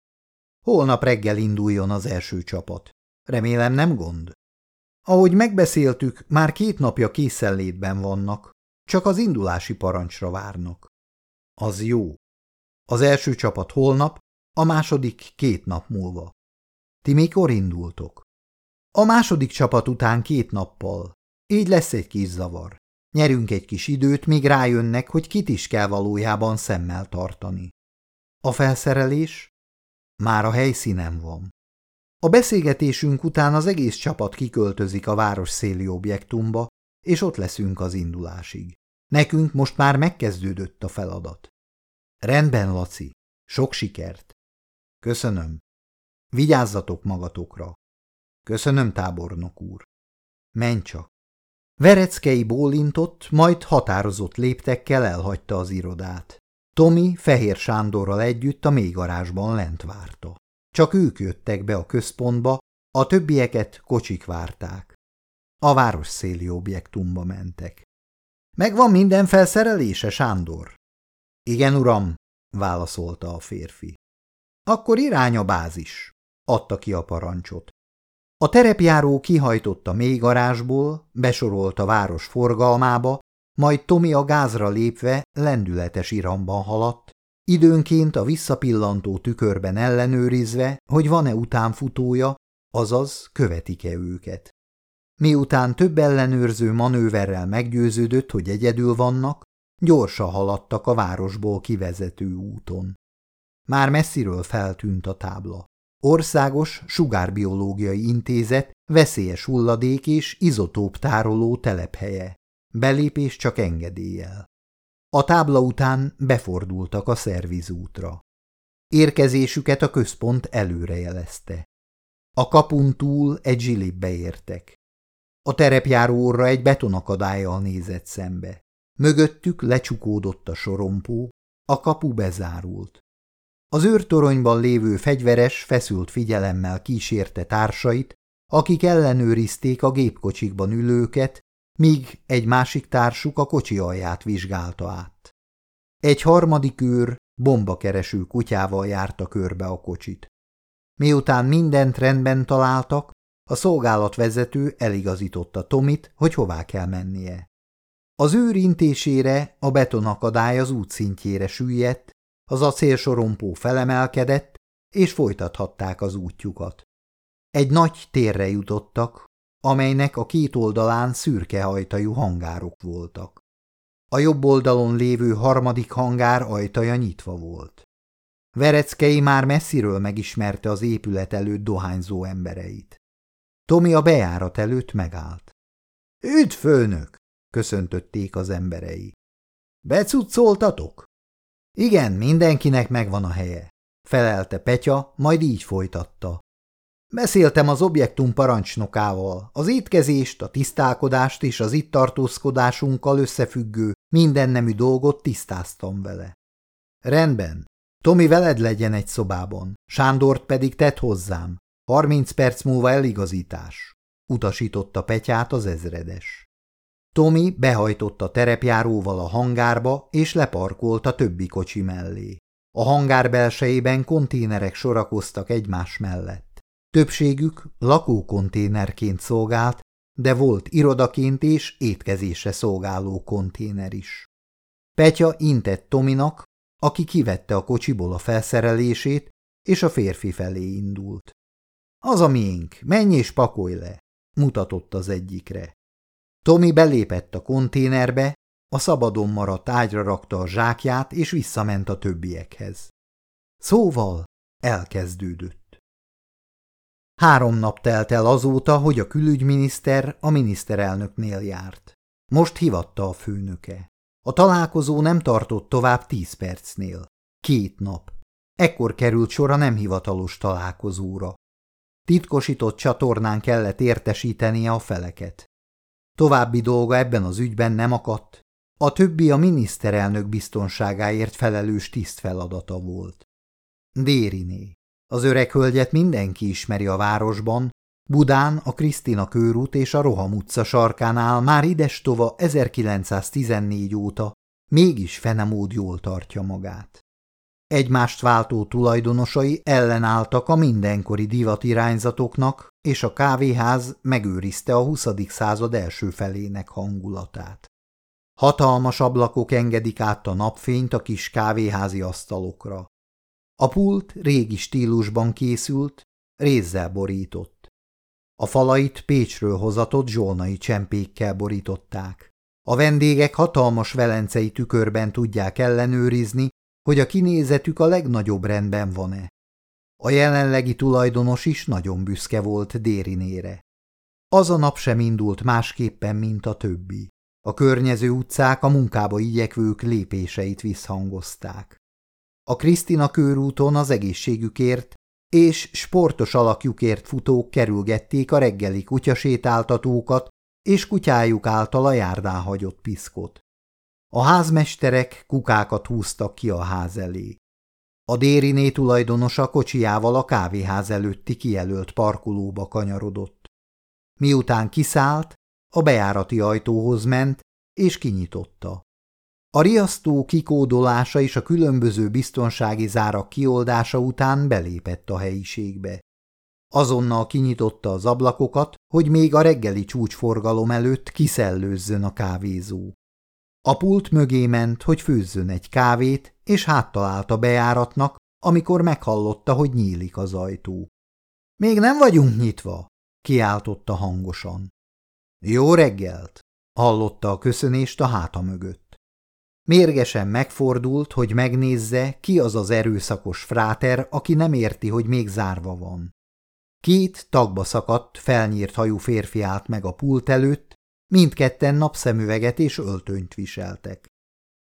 Speaker 1: Holnap reggel induljon az első csapat. Remélem nem gond. Ahogy megbeszéltük, már két napja készenlétben vannak, csak az indulási parancsra várnak. Az jó. Az első csapat holnap, a második két nap múlva. Ti mikor indultok? A második csapat után két nappal. Így lesz egy kis zavar. Nyerünk egy kis időt, míg rájönnek, hogy kit is kell valójában szemmel tartani. A felszerelés? Már a helyszínen van. A beszélgetésünk után az egész csapat kiköltözik a város széli objektumba, és ott leszünk az indulásig. Nekünk most már megkezdődött a feladat. Rendben, Laci. Sok sikert. Köszönöm. Vigyázzatok magatokra. Köszönöm, tábornok úr. Menj csak. Vereckei bólintott, majd határozott léptekkel elhagyta az irodát. Tomi Fehér Sándorral együtt a mélygarázsban lent várta. Csak ők jöttek be a központba, a többieket kocsik várták. A város széli objektumba mentek. Megvan minden felszerelése, Sándor? Igen, uram, válaszolta a férfi. Akkor irány a bázis, adta ki a parancsot. A terepjáró kihajtott a mélygarázsból, besorolt a város forgalmába, majd Tomi a gázra lépve lendületes iramban haladt, időnként a visszapillantó tükörben ellenőrizve, hogy van-e utánfutója, azaz követik-e őket. Miután több ellenőrző manőverrel meggyőződött, hogy egyedül vannak, gyorsan haladtak a városból kivezető úton. Már messziről feltűnt a tábla. Országos Sugárbiológiai Intézet veszélyes hulladék és izotóp tároló telephelye. Belépés csak engedéllyel. A tábla után befordultak a szervizútra. Érkezésüket a központ előrejelezte. A kapun túl egy zsilibbe értek. A terepjáró orra egy betonakadályjal nézett szembe. Mögöttük lecsukódott a sorompó, a kapu bezárult. Az őrtoronyban lévő fegyveres feszült figyelemmel kísérte társait, akik ellenőrizték a gépkocsikban ülőket, míg egy másik társuk a kocsi alját vizsgálta át. Egy harmadik őr bombakereső kutyával járta körbe a kocsit. Miután mindent rendben találtak, a szolgálatvezető eligazította Tomit, hogy hová kell mennie. Az őr intésére a betonakadály az útszintjére süllyedt, az acélsorompó felemelkedett, és folytathatták az útjukat. Egy nagy térre jutottak, amelynek a két oldalán szürke ajtajú hangárok voltak. A jobb oldalon lévő harmadik hangár ajtaja nyitva volt. Vereckei már messziről megismerte az épület előtt dohányzó embereit. Tomi a bejárat előtt megállt. – Üdv, főnök! – köszöntötték az emberei. – Becuccoltatok? – Igen, mindenkinek megvan a helye – felelte Petya, majd így folytatta. Beszéltem az objektum parancsnokával. Az étkezést, a tisztálkodást és az itt tartózkodásunkkal összefüggő mindennemű dolgot tisztáztam vele. Rendben. Tomi veled legyen egy szobában, Sándort pedig tett hozzám. Harminc perc múlva eligazítás, utasította Petyát az ezredes. Tomi behajtott a terepjáróval a hangárba, és leparkolt a többi kocsi mellé. A hangár belsejében konténerek sorakoztak egymás mellett. Többségük lakókonténerként szolgált, de volt irodaként és étkezésre szolgáló konténer is. Petya intett Tominak, aki kivette a kocsiból a felszerelését, és a férfi felé indult. Az a miénk, menj és pakolj le, mutatott az egyikre. Tomi belépett a konténerbe, a szabadon maradt ágyra rakta a zsákját, és visszament a többiekhez. Szóval elkezdődött. Három nap telt el azóta, hogy a külügyminiszter a miniszterelnöknél járt. Most hivatta a főnöke. A találkozó nem tartott tovább tíz percnél. Két nap. Ekkor került sor a nem hivatalos találkozóra. Titkosított csatornán kellett értesítenie a feleket. További dolga ebben az ügyben nem akadt. A többi a miniszterelnök biztonságáért felelős tiszt feladata volt. Dériné. Az öreg hölgyet mindenki ismeri a városban, Budán a Krisztina körút és a Roham utca sarkánál már idestova 1914 óta, mégis fenemód jól tartja magát. Egymást váltó tulajdonosai ellenálltak a mindenkori divatirányzatoknak, és a kávéház megőrizte a 20. század első felének hangulatát. Hatalmas ablakok engedik át a napfényt a kis kávéházi asztalokra. A pult régi stílusban készült, rézzel borított. A falait Pécsről hozatott zsolnai csempékkel borították. A vendégek hatalmas velencei tükörben tudják ellenőrizni, hogy a kinézetük a legnagyobb rendben van-e. A jelenlegi tulajdonos is nagyon büszke volt Dérinére. Az a nap sem indult másképpen, mint a többi. A környező utcák a munkába igyekvők lépéseit visszhangozták. A Krisztina körúton az egészségükért és sportos alakjukért futók kerülgették a reggeli kutyasétáltatókat és kutyájuk által a járdán hagyott piszkot. A házmesterek kukákat húztak ki a ház elé. A dériné tulajdonosa kocsijával a kávéház előtti kijelölt parkolóba kanyarodott. Miután kiszállt, a bejárati ajtóhoz ment, és kinyitotta. A riasztó kikódolása és a különböző biztonsági zárak kioldása után belépett a helyiségbe. Azonnal kinyitotta az ablakokat, hogy még a reggeli csúcsforgalom előtt kiszellőzzön a kávézó. A pult mögé ment, hogy főzzön egy kávét, és háttalált a bejáratnak, amikor meghallotta, hogy nyílik az ajtó. – Még nem vagyunk nyitva! – kiáltotta hangosan. – Jó reggelt! – hallotta a köszönést a háta mögött. Mérgesen megfordult, hogy megnézze, ki az az erőszakos fráter, aki nem érti, hogy még zárva van. Két tagba szakadt, felnyírt hajú férfi állt meg a pult előtt, mindketten napszemüveget és öltönyt viseltek.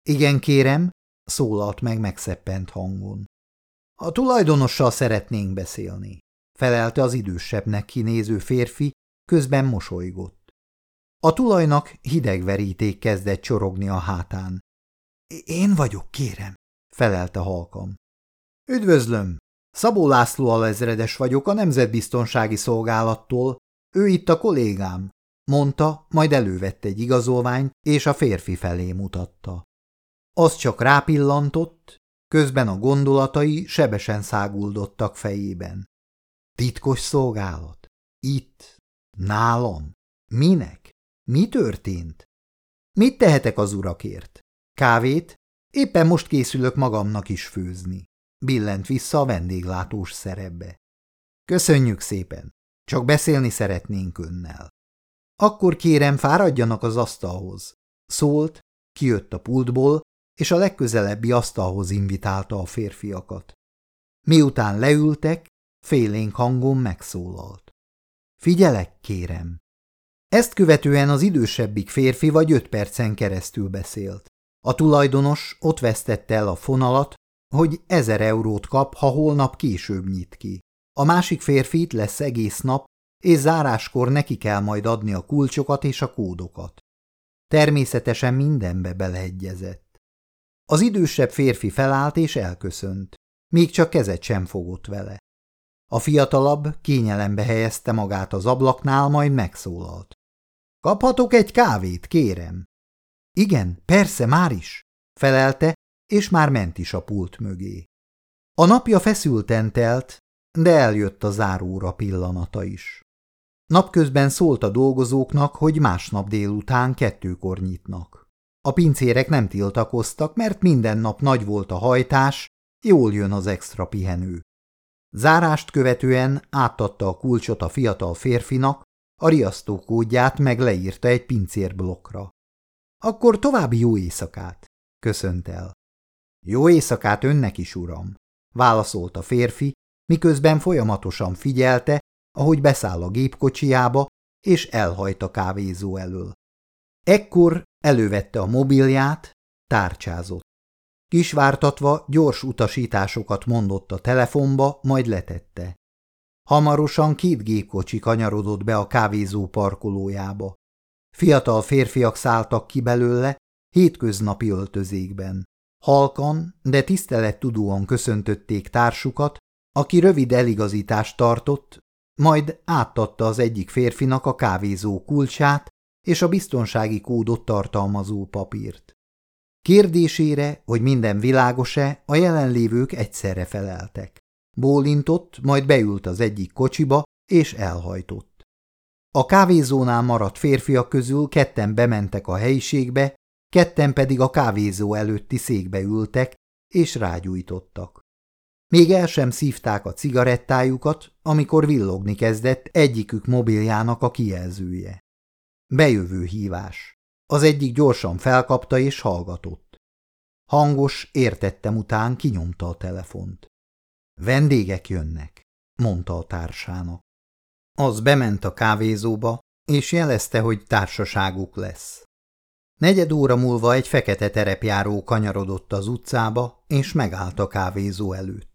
Speaker 1: Igen, kérem, szólalt meg megszeppent hangon. A tulajdonossal szeretnénk beszélni, felelte az idősebbnek kinéző férfi, közben mosolygott. A tulajnak hidegveríték kezdett csorogni a hátán. Én vagyok, kérem, felelte halkam. Üdvözlöm! Szabó László alezredes vagyok a Nemzetbiztonsági Szolgálattól. Ő itt a kollégám, mondta, majd elővette egy igazolványt, és a férfi felé mutatta. Az csak rápillantott, közben a gondolatai sebesen száguldottak fejében. Titkos szolgálat? Itt? Nálam? Minek? Mi történt? Mit tehetek az urakért? Kávét? Éppen most készülök magamnak is főzni. Billent vissza a vendéglátós szerepbe. Köszönjük szépen, csak beszélni szeretnénk önnel. Akkor kérem, fáradjanak az asztalhoz. Szólt, kijött a pultból, és a legközelebbi asztalhoz invitálta a férfiakat. Miután leültek, félénk hangon megszólalt. Figyelek, kérem. Ezt követően az idősebbik férfi vagy öt percen keresztül beszélt. A tulajdonos ott vesztette el a fonalat, hogy ezer eurót kap, ha holnap később nyit ki. A másik férfi itt lesz egész nap, és záráskor neki kell majd adni a kulcsokat és a kódokat. Természetesen mindenbe beleegyezett. Az idősebb férfi felállt és elköszönt, még csak kezet sem fogott vele. A fiatalabb kényelembe helyezte magát az ablaknál, majd megszólalt. – Kaphatok egy kávét, kérem? – Igen, persze, már is – felelte, és már ment is a pult mögé. A napja feszülten telt, de eljött a záróra pillanata is. Napközben szólt a dolgozóknak, hogy másnap délután kettőkor nyitnak. A pincérek nem tiltakoztak, mert minden nap nagy volt a hajtás, jól jön az extra pihenő. Zárást követően átadta a kulcsot a fiatal férfinak, a riasztókódját meg leírta egy pincérblokkra. Akkor további jó éjszakát, köszönt el. Jó éjszakát önnek is, uram, válaszolt a férfi, miközben folyamatosan figyelte, ahogy beszáll a gépkocsiába, és elhajt a kávézó elől. Ekkor elővette a mobilját, tárcsázott. Kisvártatva gyors utasításokat mondott a telefonba, majd letette. Hamarosan két gépkocsi kanyarodott be a kávézó parkolójába. Fiatal férfiak szálltak ki belőle, hétköznapi öltözékben. Halkan, de tisztelettudóan köszöntötték társukat, aki rövid eligazítást tartott, majd átadta az egyik férfinak a kávézó kulcsát és a biztonsági kódot tartalmazó papírt. Kérdésére, hogy minden világos-e, a jelenlévők egyszerre feleltek. Bólintott, majd beült az egyik kocsiba, és elhajtott. A kávézónál maradt férfiak közül ketten bementek a helyiségbe, ketten pedig a kávézó előtti székbe ültek, és rágyújtottak. Még el sem szívták a cigarettájukat, amikor villogni kezdett egyikük mobiljának a kijelzője. Bejövő hívás. Az egyik gyorsan felkapta és hallgatott. Hangos, értettem után kinyomta a telefont. Vendégek jönnek, mondta a társának. Az bement a kávézóba, és jelezte, hogy társaságuk lesz. Negyed óra múlva egy fekete terepjáró kanyarodott az utcába, és megállt a kávézó előtt.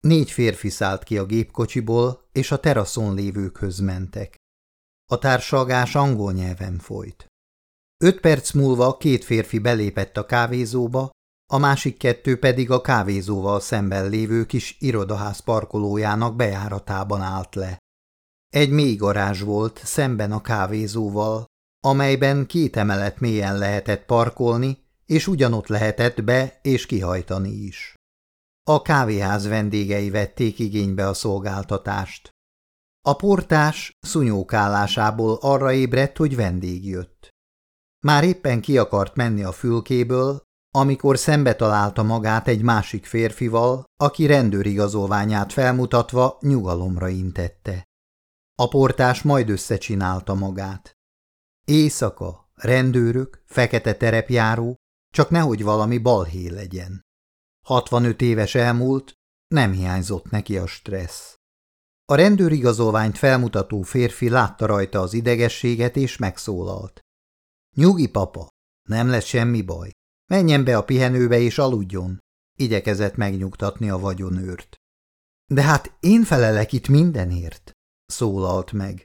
Speaker 1: Négy férfi szállt ki a gépkocsiból, és a teraszon lévőkhöz mentek. A társalgás angol nyelven folyt. Öt perc múlva két férfi belépett a kávézóba, a másik kettő pedig a kávézóval szemben lévő kis irodaház parkolójának bejáratában állt le. Egy mély garázs volt szemben a kávézóval, amelyben két emelet mélyen lehetett parkolni, és ugyanott lehetett be és kihajtani is. A kávéház vendégei vették igénybe a szolgáltatást. A portás szunyókállásából arra ébredt, hogy vendég jött. Már éppen ki akart menni a fülkéből, amikor szembe találta magát egy másik férfival, aki rendőrigazolványát felmutatva nyugalomra intette. A portás majd összecsinálta magát. Éjszaka, rendőrök, fekete terepjáró, csak nehogy valami balhé legyen. 65 éves elmúlt, nem hiányzott neki a stressz. A rendőrigazolványt felmutató férfi látta rajta az idegességet és megszólalt. Nyugi, papa, nem lesz semmi baj. Menjen be a pihenőbe és aludjon, igyekezett megnyugtatni a vagyonőrt. De hát én felelek itt mindenért, szólalt meg.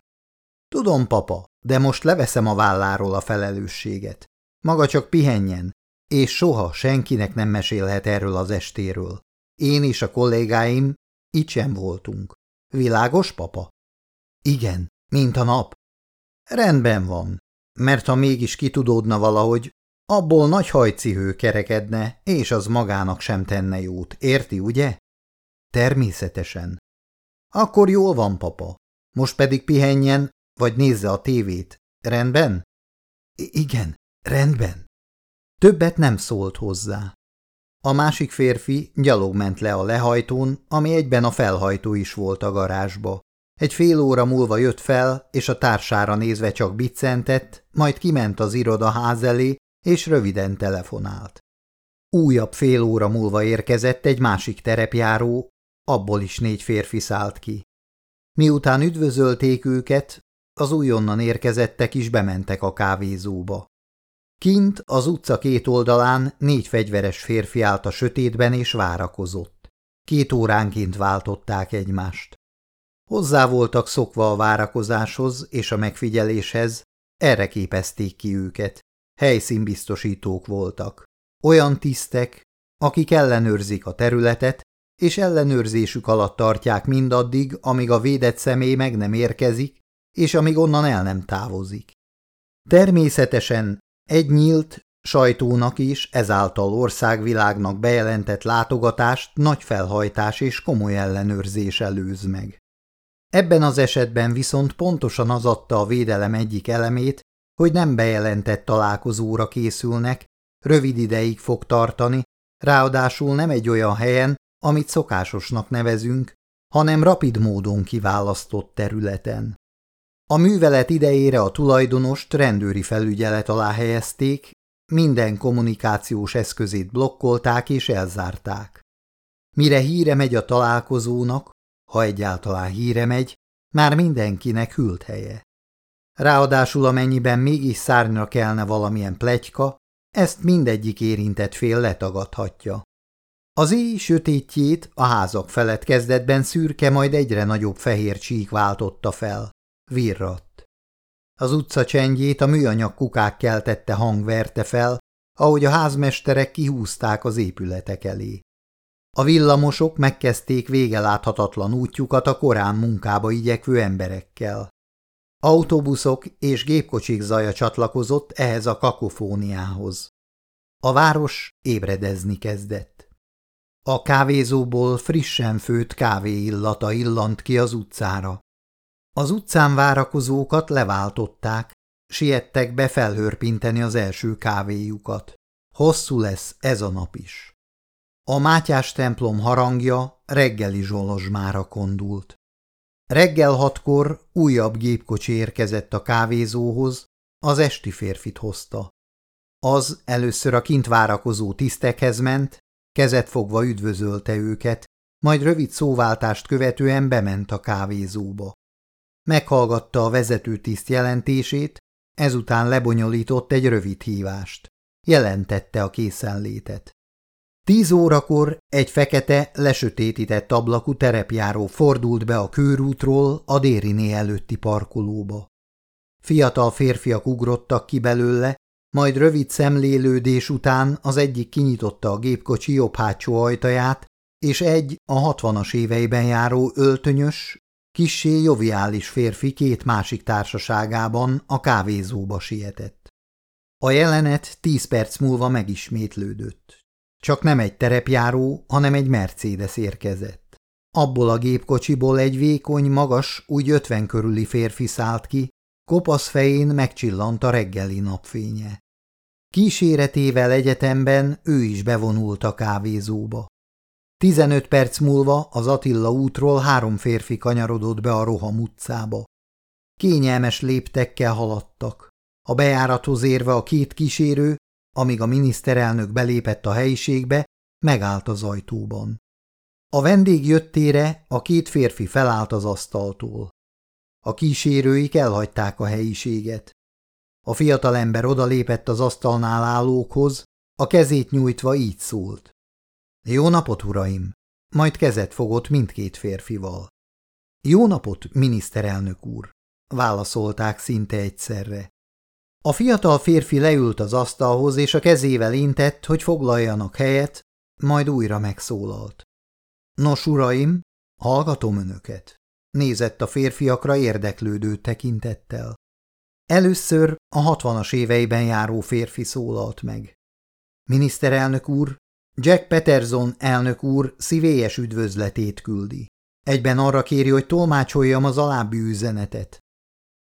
Speaker 1: Tudom, papa, de most leveszem a válláról a felelősséget. Maga csak pihenjen, és soha senkinek nem mesélhet erről az estéről. Én és a kollégáim itt sem voltunk. Világos, papa? Igen, mint a nap. Rendben van, mert ha mégis kitudódna valahogy, abból nagy hajcihő kerekedne, és az magának sem tenne jót, érti, ugye? Természetesen. Akkor jól van, papa. Most pedig pihenjen, vagy nézze a tévét. Rendben? I igen, rendben. Többet nem szólt hozzá. A másik férfi gyalog ment le a lehajtón, ami egyben a felhajtó is volt a garázsba. Egy fél óra múlva jött fel, és a társára nézve csak biccentett, majd kiment az iroda ház elé, és röviden telefonált. Újabb fél óra múlva érkezett egy másik terepjáró, abból is négy férfi szállt ki. Miután üdvözölték őket, az újonnan érkezettek is bementek a kávézóba. Kint az utca két oldalán négy fegyveres férfi állt a sötétben és várakozott. Két óránként váltották egymást. Hozzá voltak szokva a várakozáshoz és a megfigyeléshez, erre képezték ki őket. Helyszínbiztosítók voltak. Olyan tisztek, akik ellenőrzik a területet, és ellenőrzésük alatt tartják mindaddig, amíg a védett személy meg nem érkezik, és amíg onnan el nem távozik. Természetesen egy nyílt, sajtónak is, ezáltal országvilágnak bejelentett látogatást nagy felhajtás és komoly ellenőrzés előz meg. Ebben az esetben viszont pontosan az adta a védelem egyik elemét, hogy nem bejelentett találkozóra készülnek, rövid ideig fog tartani, ráadásul nem egy olyan helyen, amit szokásosnak nevezünk, hanem rapid módon kiválasztott területen. A művelet idejére a tulajdonost rendőri felügyelet alá helyezték, minden kommunikációs eszközét blokkolták és elzárták. Mire híre megy a találkozónak, ha egyáltalán híre megy, már mindenkinek hűlt helye. Ráadásul amennyiben mégis szárnyra kelne valamilyen plegyka, ezt mindegyik érintett fél letagadhatja. Az éj sötétjét a házak felett kezdetben szürke, majd egyre nagyobb fehér csík váltotta fel. Virratt. Az utca csendjét a műanyag kukák keltette hang verte fel, ahogy a házmesterek kihúzták az épületek elé. A villamosok megkezdték végeláthatatlan útjukat a korán munkába igyekvő emberekkel. Autóbuszok és gépkocsik zaja csatlakozott ehhez a kakofóniához. A város ébredezni kezdett. A kávézóból frissen főtt kávé illata illant ki az utcára. Az utcán várakozókat leváltották, siettek be felhörpinteni az első kávéjukat. Hosszú lesz ez a nap is. A Mátyás templom harangja reggeli zsolozsmára kondult. Reggel hatkor újabb gépkocsi érkezett a kávézóhoz, az esti férfit hozta. Az először a kint várakozó tisztekhez ment, kezet fogva üdvözölte őket, majd rövid szóváltást követően bement a kávézóba. Meghallgatta a vezetőtiszt jelentését, ezután lebonyolított egy rövid hívást. Jelentette a készenlétet. Tíz órakor egy fekete, lesötétített ablakú terepjáró fordult be a körútról a Dériné előtti parkolóba. Fiatal férfiak ugrottak ki belőle, majd rövid szemlélődés után az egyik kinyitotta a gépkocsi jobb hátsó ajtaját, és egy a hatvanas éveiben járó öltönyös, kissé joviális férfi két másik társaságában a kávézóba sietett. A jelenet tíz perc múlva megismétlődött. Csak nem egy terepjáró, hanem egy Mercedes érkezett. Abból a gépkocsiból egy vékony, magas, úgy ötven körüli férfi szállt ki, kopasz fején megcsillant a reggeli napfénye. Kíséretével egyetemben ő is bevonult a kávézóba. Tizenöt perc múlva az Attila útról három férfi kanyarodott be a Roham utcába. Kényelmes léptekkel haladtak. A bejárathoz érve a két kísérő amíg a miniszterelnök belépett a helyiségbe, megállt az ajtóban. A vendég jöttére a két férfi felállt az asztaltól. A kísérőik elhagyták a helyiséget. A fiatalember odalépett az asztalnál állókhoz, a kezét nyújtva így szólt. Jó napot, uraim! Majd kezet fogott mindkét férfival. Jó napot, miniszterelnök úr! válaszolták szinte egyszerre. A fiatal férfi leült az asztalhoz, és a kezével intett, hogy foglaljanak helyet, majd újra megszólalt. Nos, uraim, hallgatom önöket. Nézett a férfiakra érdeklődő tekintettel. Először a hatvanas éveiben járó férfi szólalt meg. Miniszterelnök úr, Jack Peterson elnök úr szívélyes üdvözletét küldi. Egyben arra kéri, hogy tolmácsoljam az alábbi üzenetet.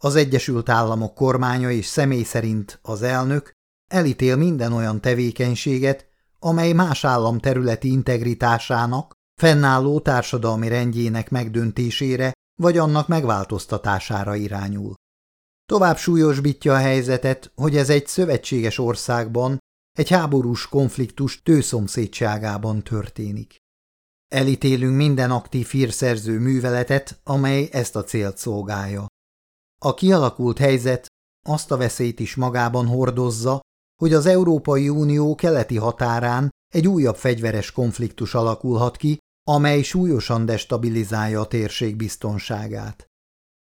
Speaker 1: Az Egyesült Államok kormánya és személy szerint az elnök elítél minden olyan tevékenységet, amely más állam területi integritásának, fennálló társadalmi rendjének megdöntésére vagy annak megváltoztatására irányul. Tovább súlyosbítja a helyzetet, hogy ez egy szövetséges országban, egy háborús konfliktus tőszomszédságában történik. Elítélünk minden aktív hírszerző műveletet, amely ezt a célt szolgálja. A kialakult helyzet azt a veszélyt is magában hordozza, hogy az Európai Unió keleti határán egy újabb fegyveres konfliktus alakulhat ki, amely súlyosan destabilizálja a térség biztonságát.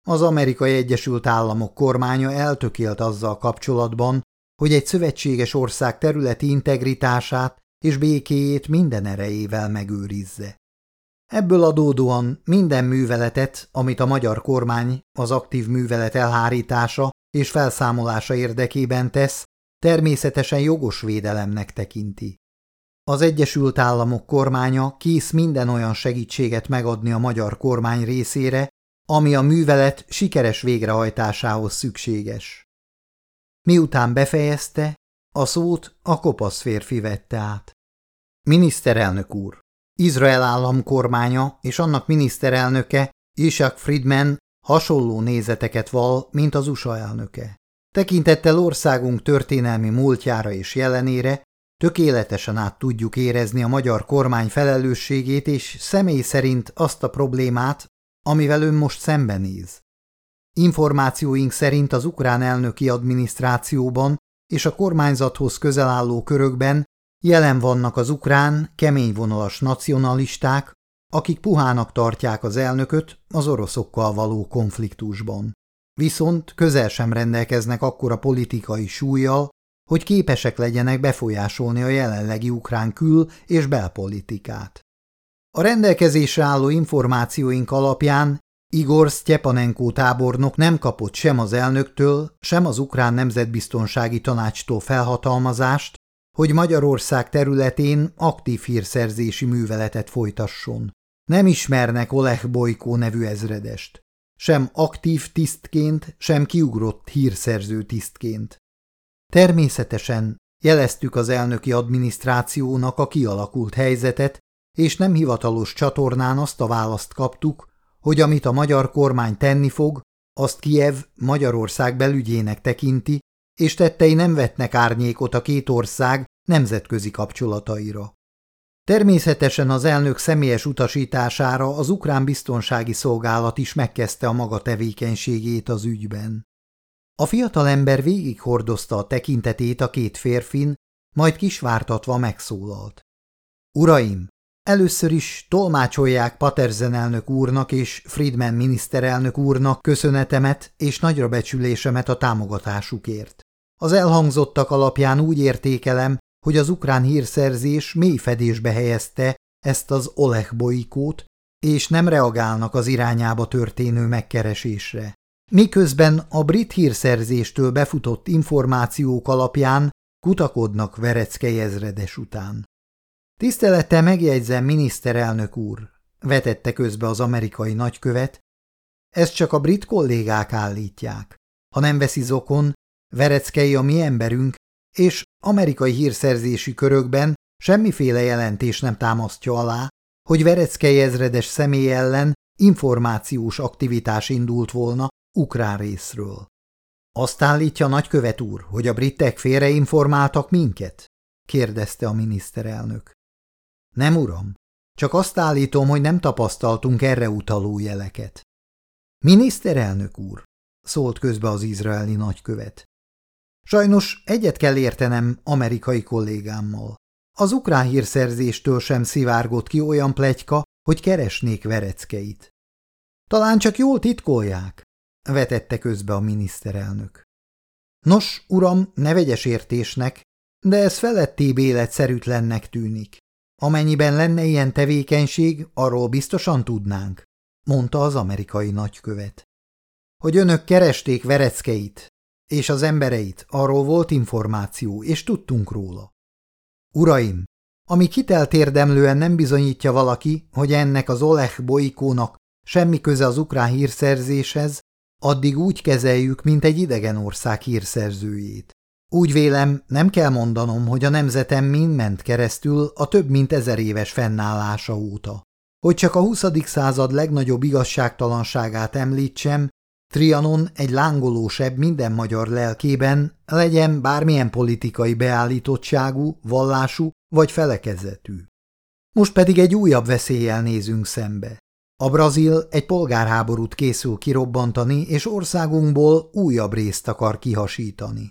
Speaker 1: Az Amerikai Egyesült Államok kormánya eltökélt azzal kapcsolatban, hogy egy szövetséges ország területi integritását és békéjét minden erejével megőrizze. Ebből adódóan minden műveletet, amit a magyar kormány az aktív művelet elhárítása és felszámolása érdekében tesz, természetesen jogos védelemnek tekinti. Az Egyesült Államok kormánya kész minden olyan segítséget megadni a magyar kormány részére, ami a művelet sikeres végrehajtásához szükséges. Miután befejezte, a szót a kopasz férfi vette át. Miniszterelnök úr, Izrael állam kormánya és annak miniszterelnöke, Ishak Friedman hasonló nézeteket val, mint az USA elnöke. Tekintettel országunk történelmi múltjára és jelenére, tökéletesen át tudjuk érezni a magyar kormány felelősségét és személy szerint azt a problémát, amivel ön most szembenéz. Információink szerint az ukrán elnöki adminisztrációban és a kormányzathoz közel álló körökben jelen vannak az ukrán, keményvonalas nacionalisták, akik puhának tartják az elnököt az oroszokkal való konfliktusban. Viszont közel sem rendelkeznek akkora politikai súlyjal, hogy képesek legyenek befolyásolni a jelenlegi ukrán kül- és belpolitikát. A rendelkezésre álló információink alapján Igor Sztyepanenko tábornok nem kapott sem az elnöktől, sem az ukrán nemzetbiztonsági tanácstól felhatalmazást, hogy Magyarország területén aktív hírszerzési műveletet folytasson. Nem ismernek Oleg Bojkó nevű ezredest. Sem aktív tisztként, sem kiugrott hírszerző tisztként. Természetesen jeleztük az elnöki adminisztrációnak a kialakult helyzetet, és nem hivatalos csatornán azt a választ kaptuk, hogy amit a magyar kormány tenni fog, azt Kiev Magyarország belügyének tekinti, és tettei nem vetnek árnyékot a két ország nemzetközi kapcsolataira. Természetesen az elnök személyes utasítására az ukrán biztonsági szolgálat is megkezdte a maga tevékenységét az ügyben. A fiatalember végighordozta a tekintetét a két férfin, majd kisvártatva megszólalt. Uraim, Először is tolmácsolják Paterzen elnök úrnak és Friedman miniszterelnök úrnak köszönetemet és nagyra becsülésemet a támogatásukért. Az elhangzottak alapján úgy értékelem, hogy az ukrán hírszerzés mély fedésbe helyezte ezt az Oleg boikót, és nem reagálnak az irányába történő megkeresésre. Miközben a brit hírszerzéstől befutott információk alapján kutakodnak Vereckei ezredes után. Tisztelettel megjegyzem, miniszterelnök úr, vetette közbe az amerikai nagykövet, ezt csak a brit kollégák állítják. Ha nem veszi zokon, Vereckei a mi emberünk, és amerikai hírszerzési körökben semmiféle jelentés nem támasztja alá, hogy Vereckei ezredes személy ellen információs aktivitás indult volna ukrán részről. Azt állítja nagykövet úr, hogy a britek félreinformáltak minket? kérdezte a miniszterelnök. Nem, uram, csak azt állítom, hogy nem tapasztaltunk erre utaló jeleket. Miniszterelnök úr, szólt közbe az izraeli nagykövet. Sajnos egyet kell értenem amerikai kollégámmal. Az ukrán hírszerzéstől sem szivárgott ki olyan plegyka, hogy keresnék vereckeit. Talán csak jól titkolják. vetette közbe a miniszterelnök. Nos, uram, ne vegyes értésnek, de ez felettébb életszerűtlennek tűnik. Amennyiben lenne ilyen tevékenység, arról biztosan tudnánk, mondta az amerikai nagykövet. Hogy önök keresték Vereckeit és az embereit, arról volt információ, és tudtunk róla. Uraim, ami kitelt érdemlően nem bizonyítja valaki, hogy ennek az Oleg boikónak semmi köze az ukrán hírszerzéshez, addig úgy kezeljük, mint egy idegen ország hírszerzőjét. Úgy vélem, nem kell mondanom, hogy a nemzetem mind ment keresztül a több mint ezer éves fennállása óta. Hogy csak a 20. század legnagyobb igazságtalanságát említsem, Trianon egy lángolósebb minden magyar lelkében, legyen bármilyen politikai beállítottságú, vallású vagy felekezetű. Most pedig egy újabb veszéllyel nézünk szembe. A Brazil egy polgárháborút készül kirobbantani, és országunkból újabb részt akar kihasítani.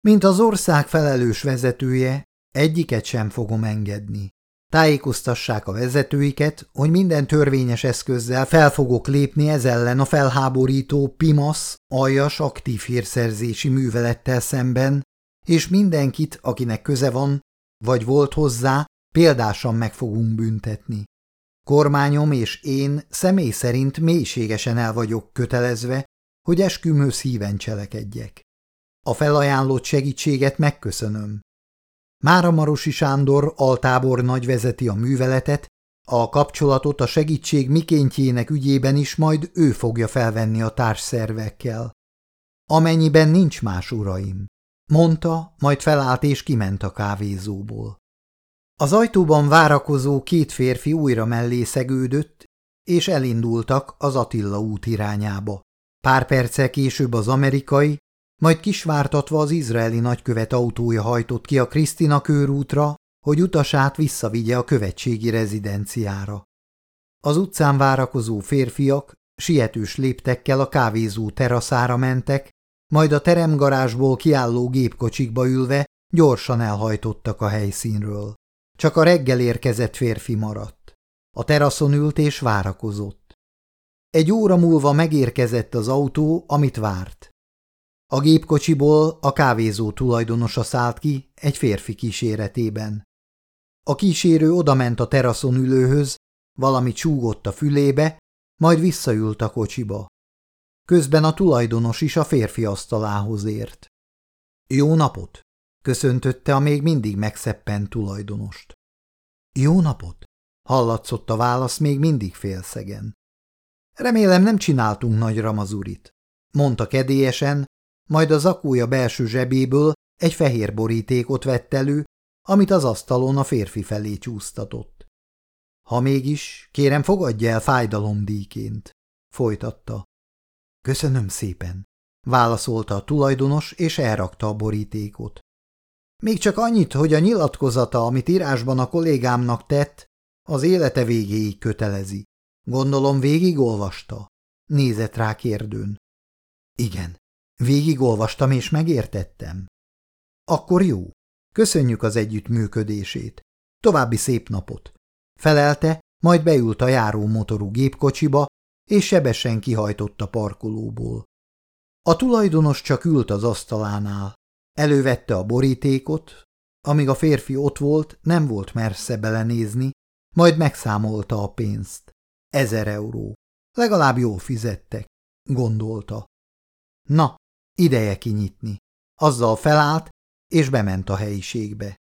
Speaker 1: Mint az ország felelős vezetője, egyiket sem fogom engedni. Tájékoztassák a vezetőiket, hogy minden törvényes eszközzel fel fogok lépni ez ellen a felháborító PIMAS aljas aktív hírszerzési művelettel szemben, és mindenkit, akinek köze van, vagy volt hozzá, példásan meg fogunk büntetni. Kormányom és én személy szerint mélységesen el vagyok kötelezve, hogy eskümhöz híven cselekedjek. A felajánlott segítséget megköszönöm. Mára Marosi Sándor altábor nagy vezeti a műveletet, a kapcsolatot a segítség mikéntjének ügyében is majd ő fogja felvenni a társszervekkel. Amennyiben nincs más uraim, mondta, majd felállt és kiment a kávézóból. Az ajtóban várakozó két férfi újra mellé szegődött, és elindultak az Attila út irányába. Pár perccel később az amerikai, majd kisvártatva az izraeli nagykövet autója hajtott ki a Krisztina körútra, hogy utasát visszavigye a követségi rezidenciára. Az utcán várakozó férfiak sietős léptekkel a kávézó teraszára mentek, majd a teremgarázsból kiálló gépkocsikba ülve gyorsan elhajtottak a helyszínről. Csak a reggel érkezett férfi maradt. A teraszon ült és várakozott. Egy óra múlva megérkezett az autó, amit várt. A gépkocsiból a kávézó tulajdonosa szállt ki egy férfi kíséretében. A kísérő odament a teraszon ülőhöz, valamit csúgott a fülébe, majd visszaült a kocsiba. Közben a tulajdonos is a férfi asztalához ért. Jó napot! köszöntötte a még mindig megszeppent tulajdonost. Jó napot! hallatszott a válasz még mindig félszegen. Remélem nem csináltunk nagy ramazurit, mondta kedélyesen, majd a zakója belső zsebéből egy fehér borítékot vett elő, amit az asztalon a férfi felé csúsztatott. Ha mégis, kérem fogadja el fájdalomdíjként, folytatta. Köszönöm szépen, válaszolta a tulajdonos, és elrakta a borítékot. Még csak annyit, hogy a nyilatkozata, amit írásban a kollégámnak tett, az élete végéig kötelezi. Gondolom végigolvasta? Nézett rá kérdőn. Igen, végigolvastam és megértettem. Akkor jó. Köszönjük az együttműködését. További szép napot. Felelte, majd beült a járó motorú gépkocsiba, és sebesen kihajtott a parkolóból. A tulajdonos csak ült az asztalánál. Elővette a borítékot, amíg a férfi ott volt, nem volt mersze belenézni, majd megszámolta a pénzt. Ezer euró. Legalább jól fizettek, gondolta. Na, ideje kinyitni. Azzal felállt, és bement a helyiségbe.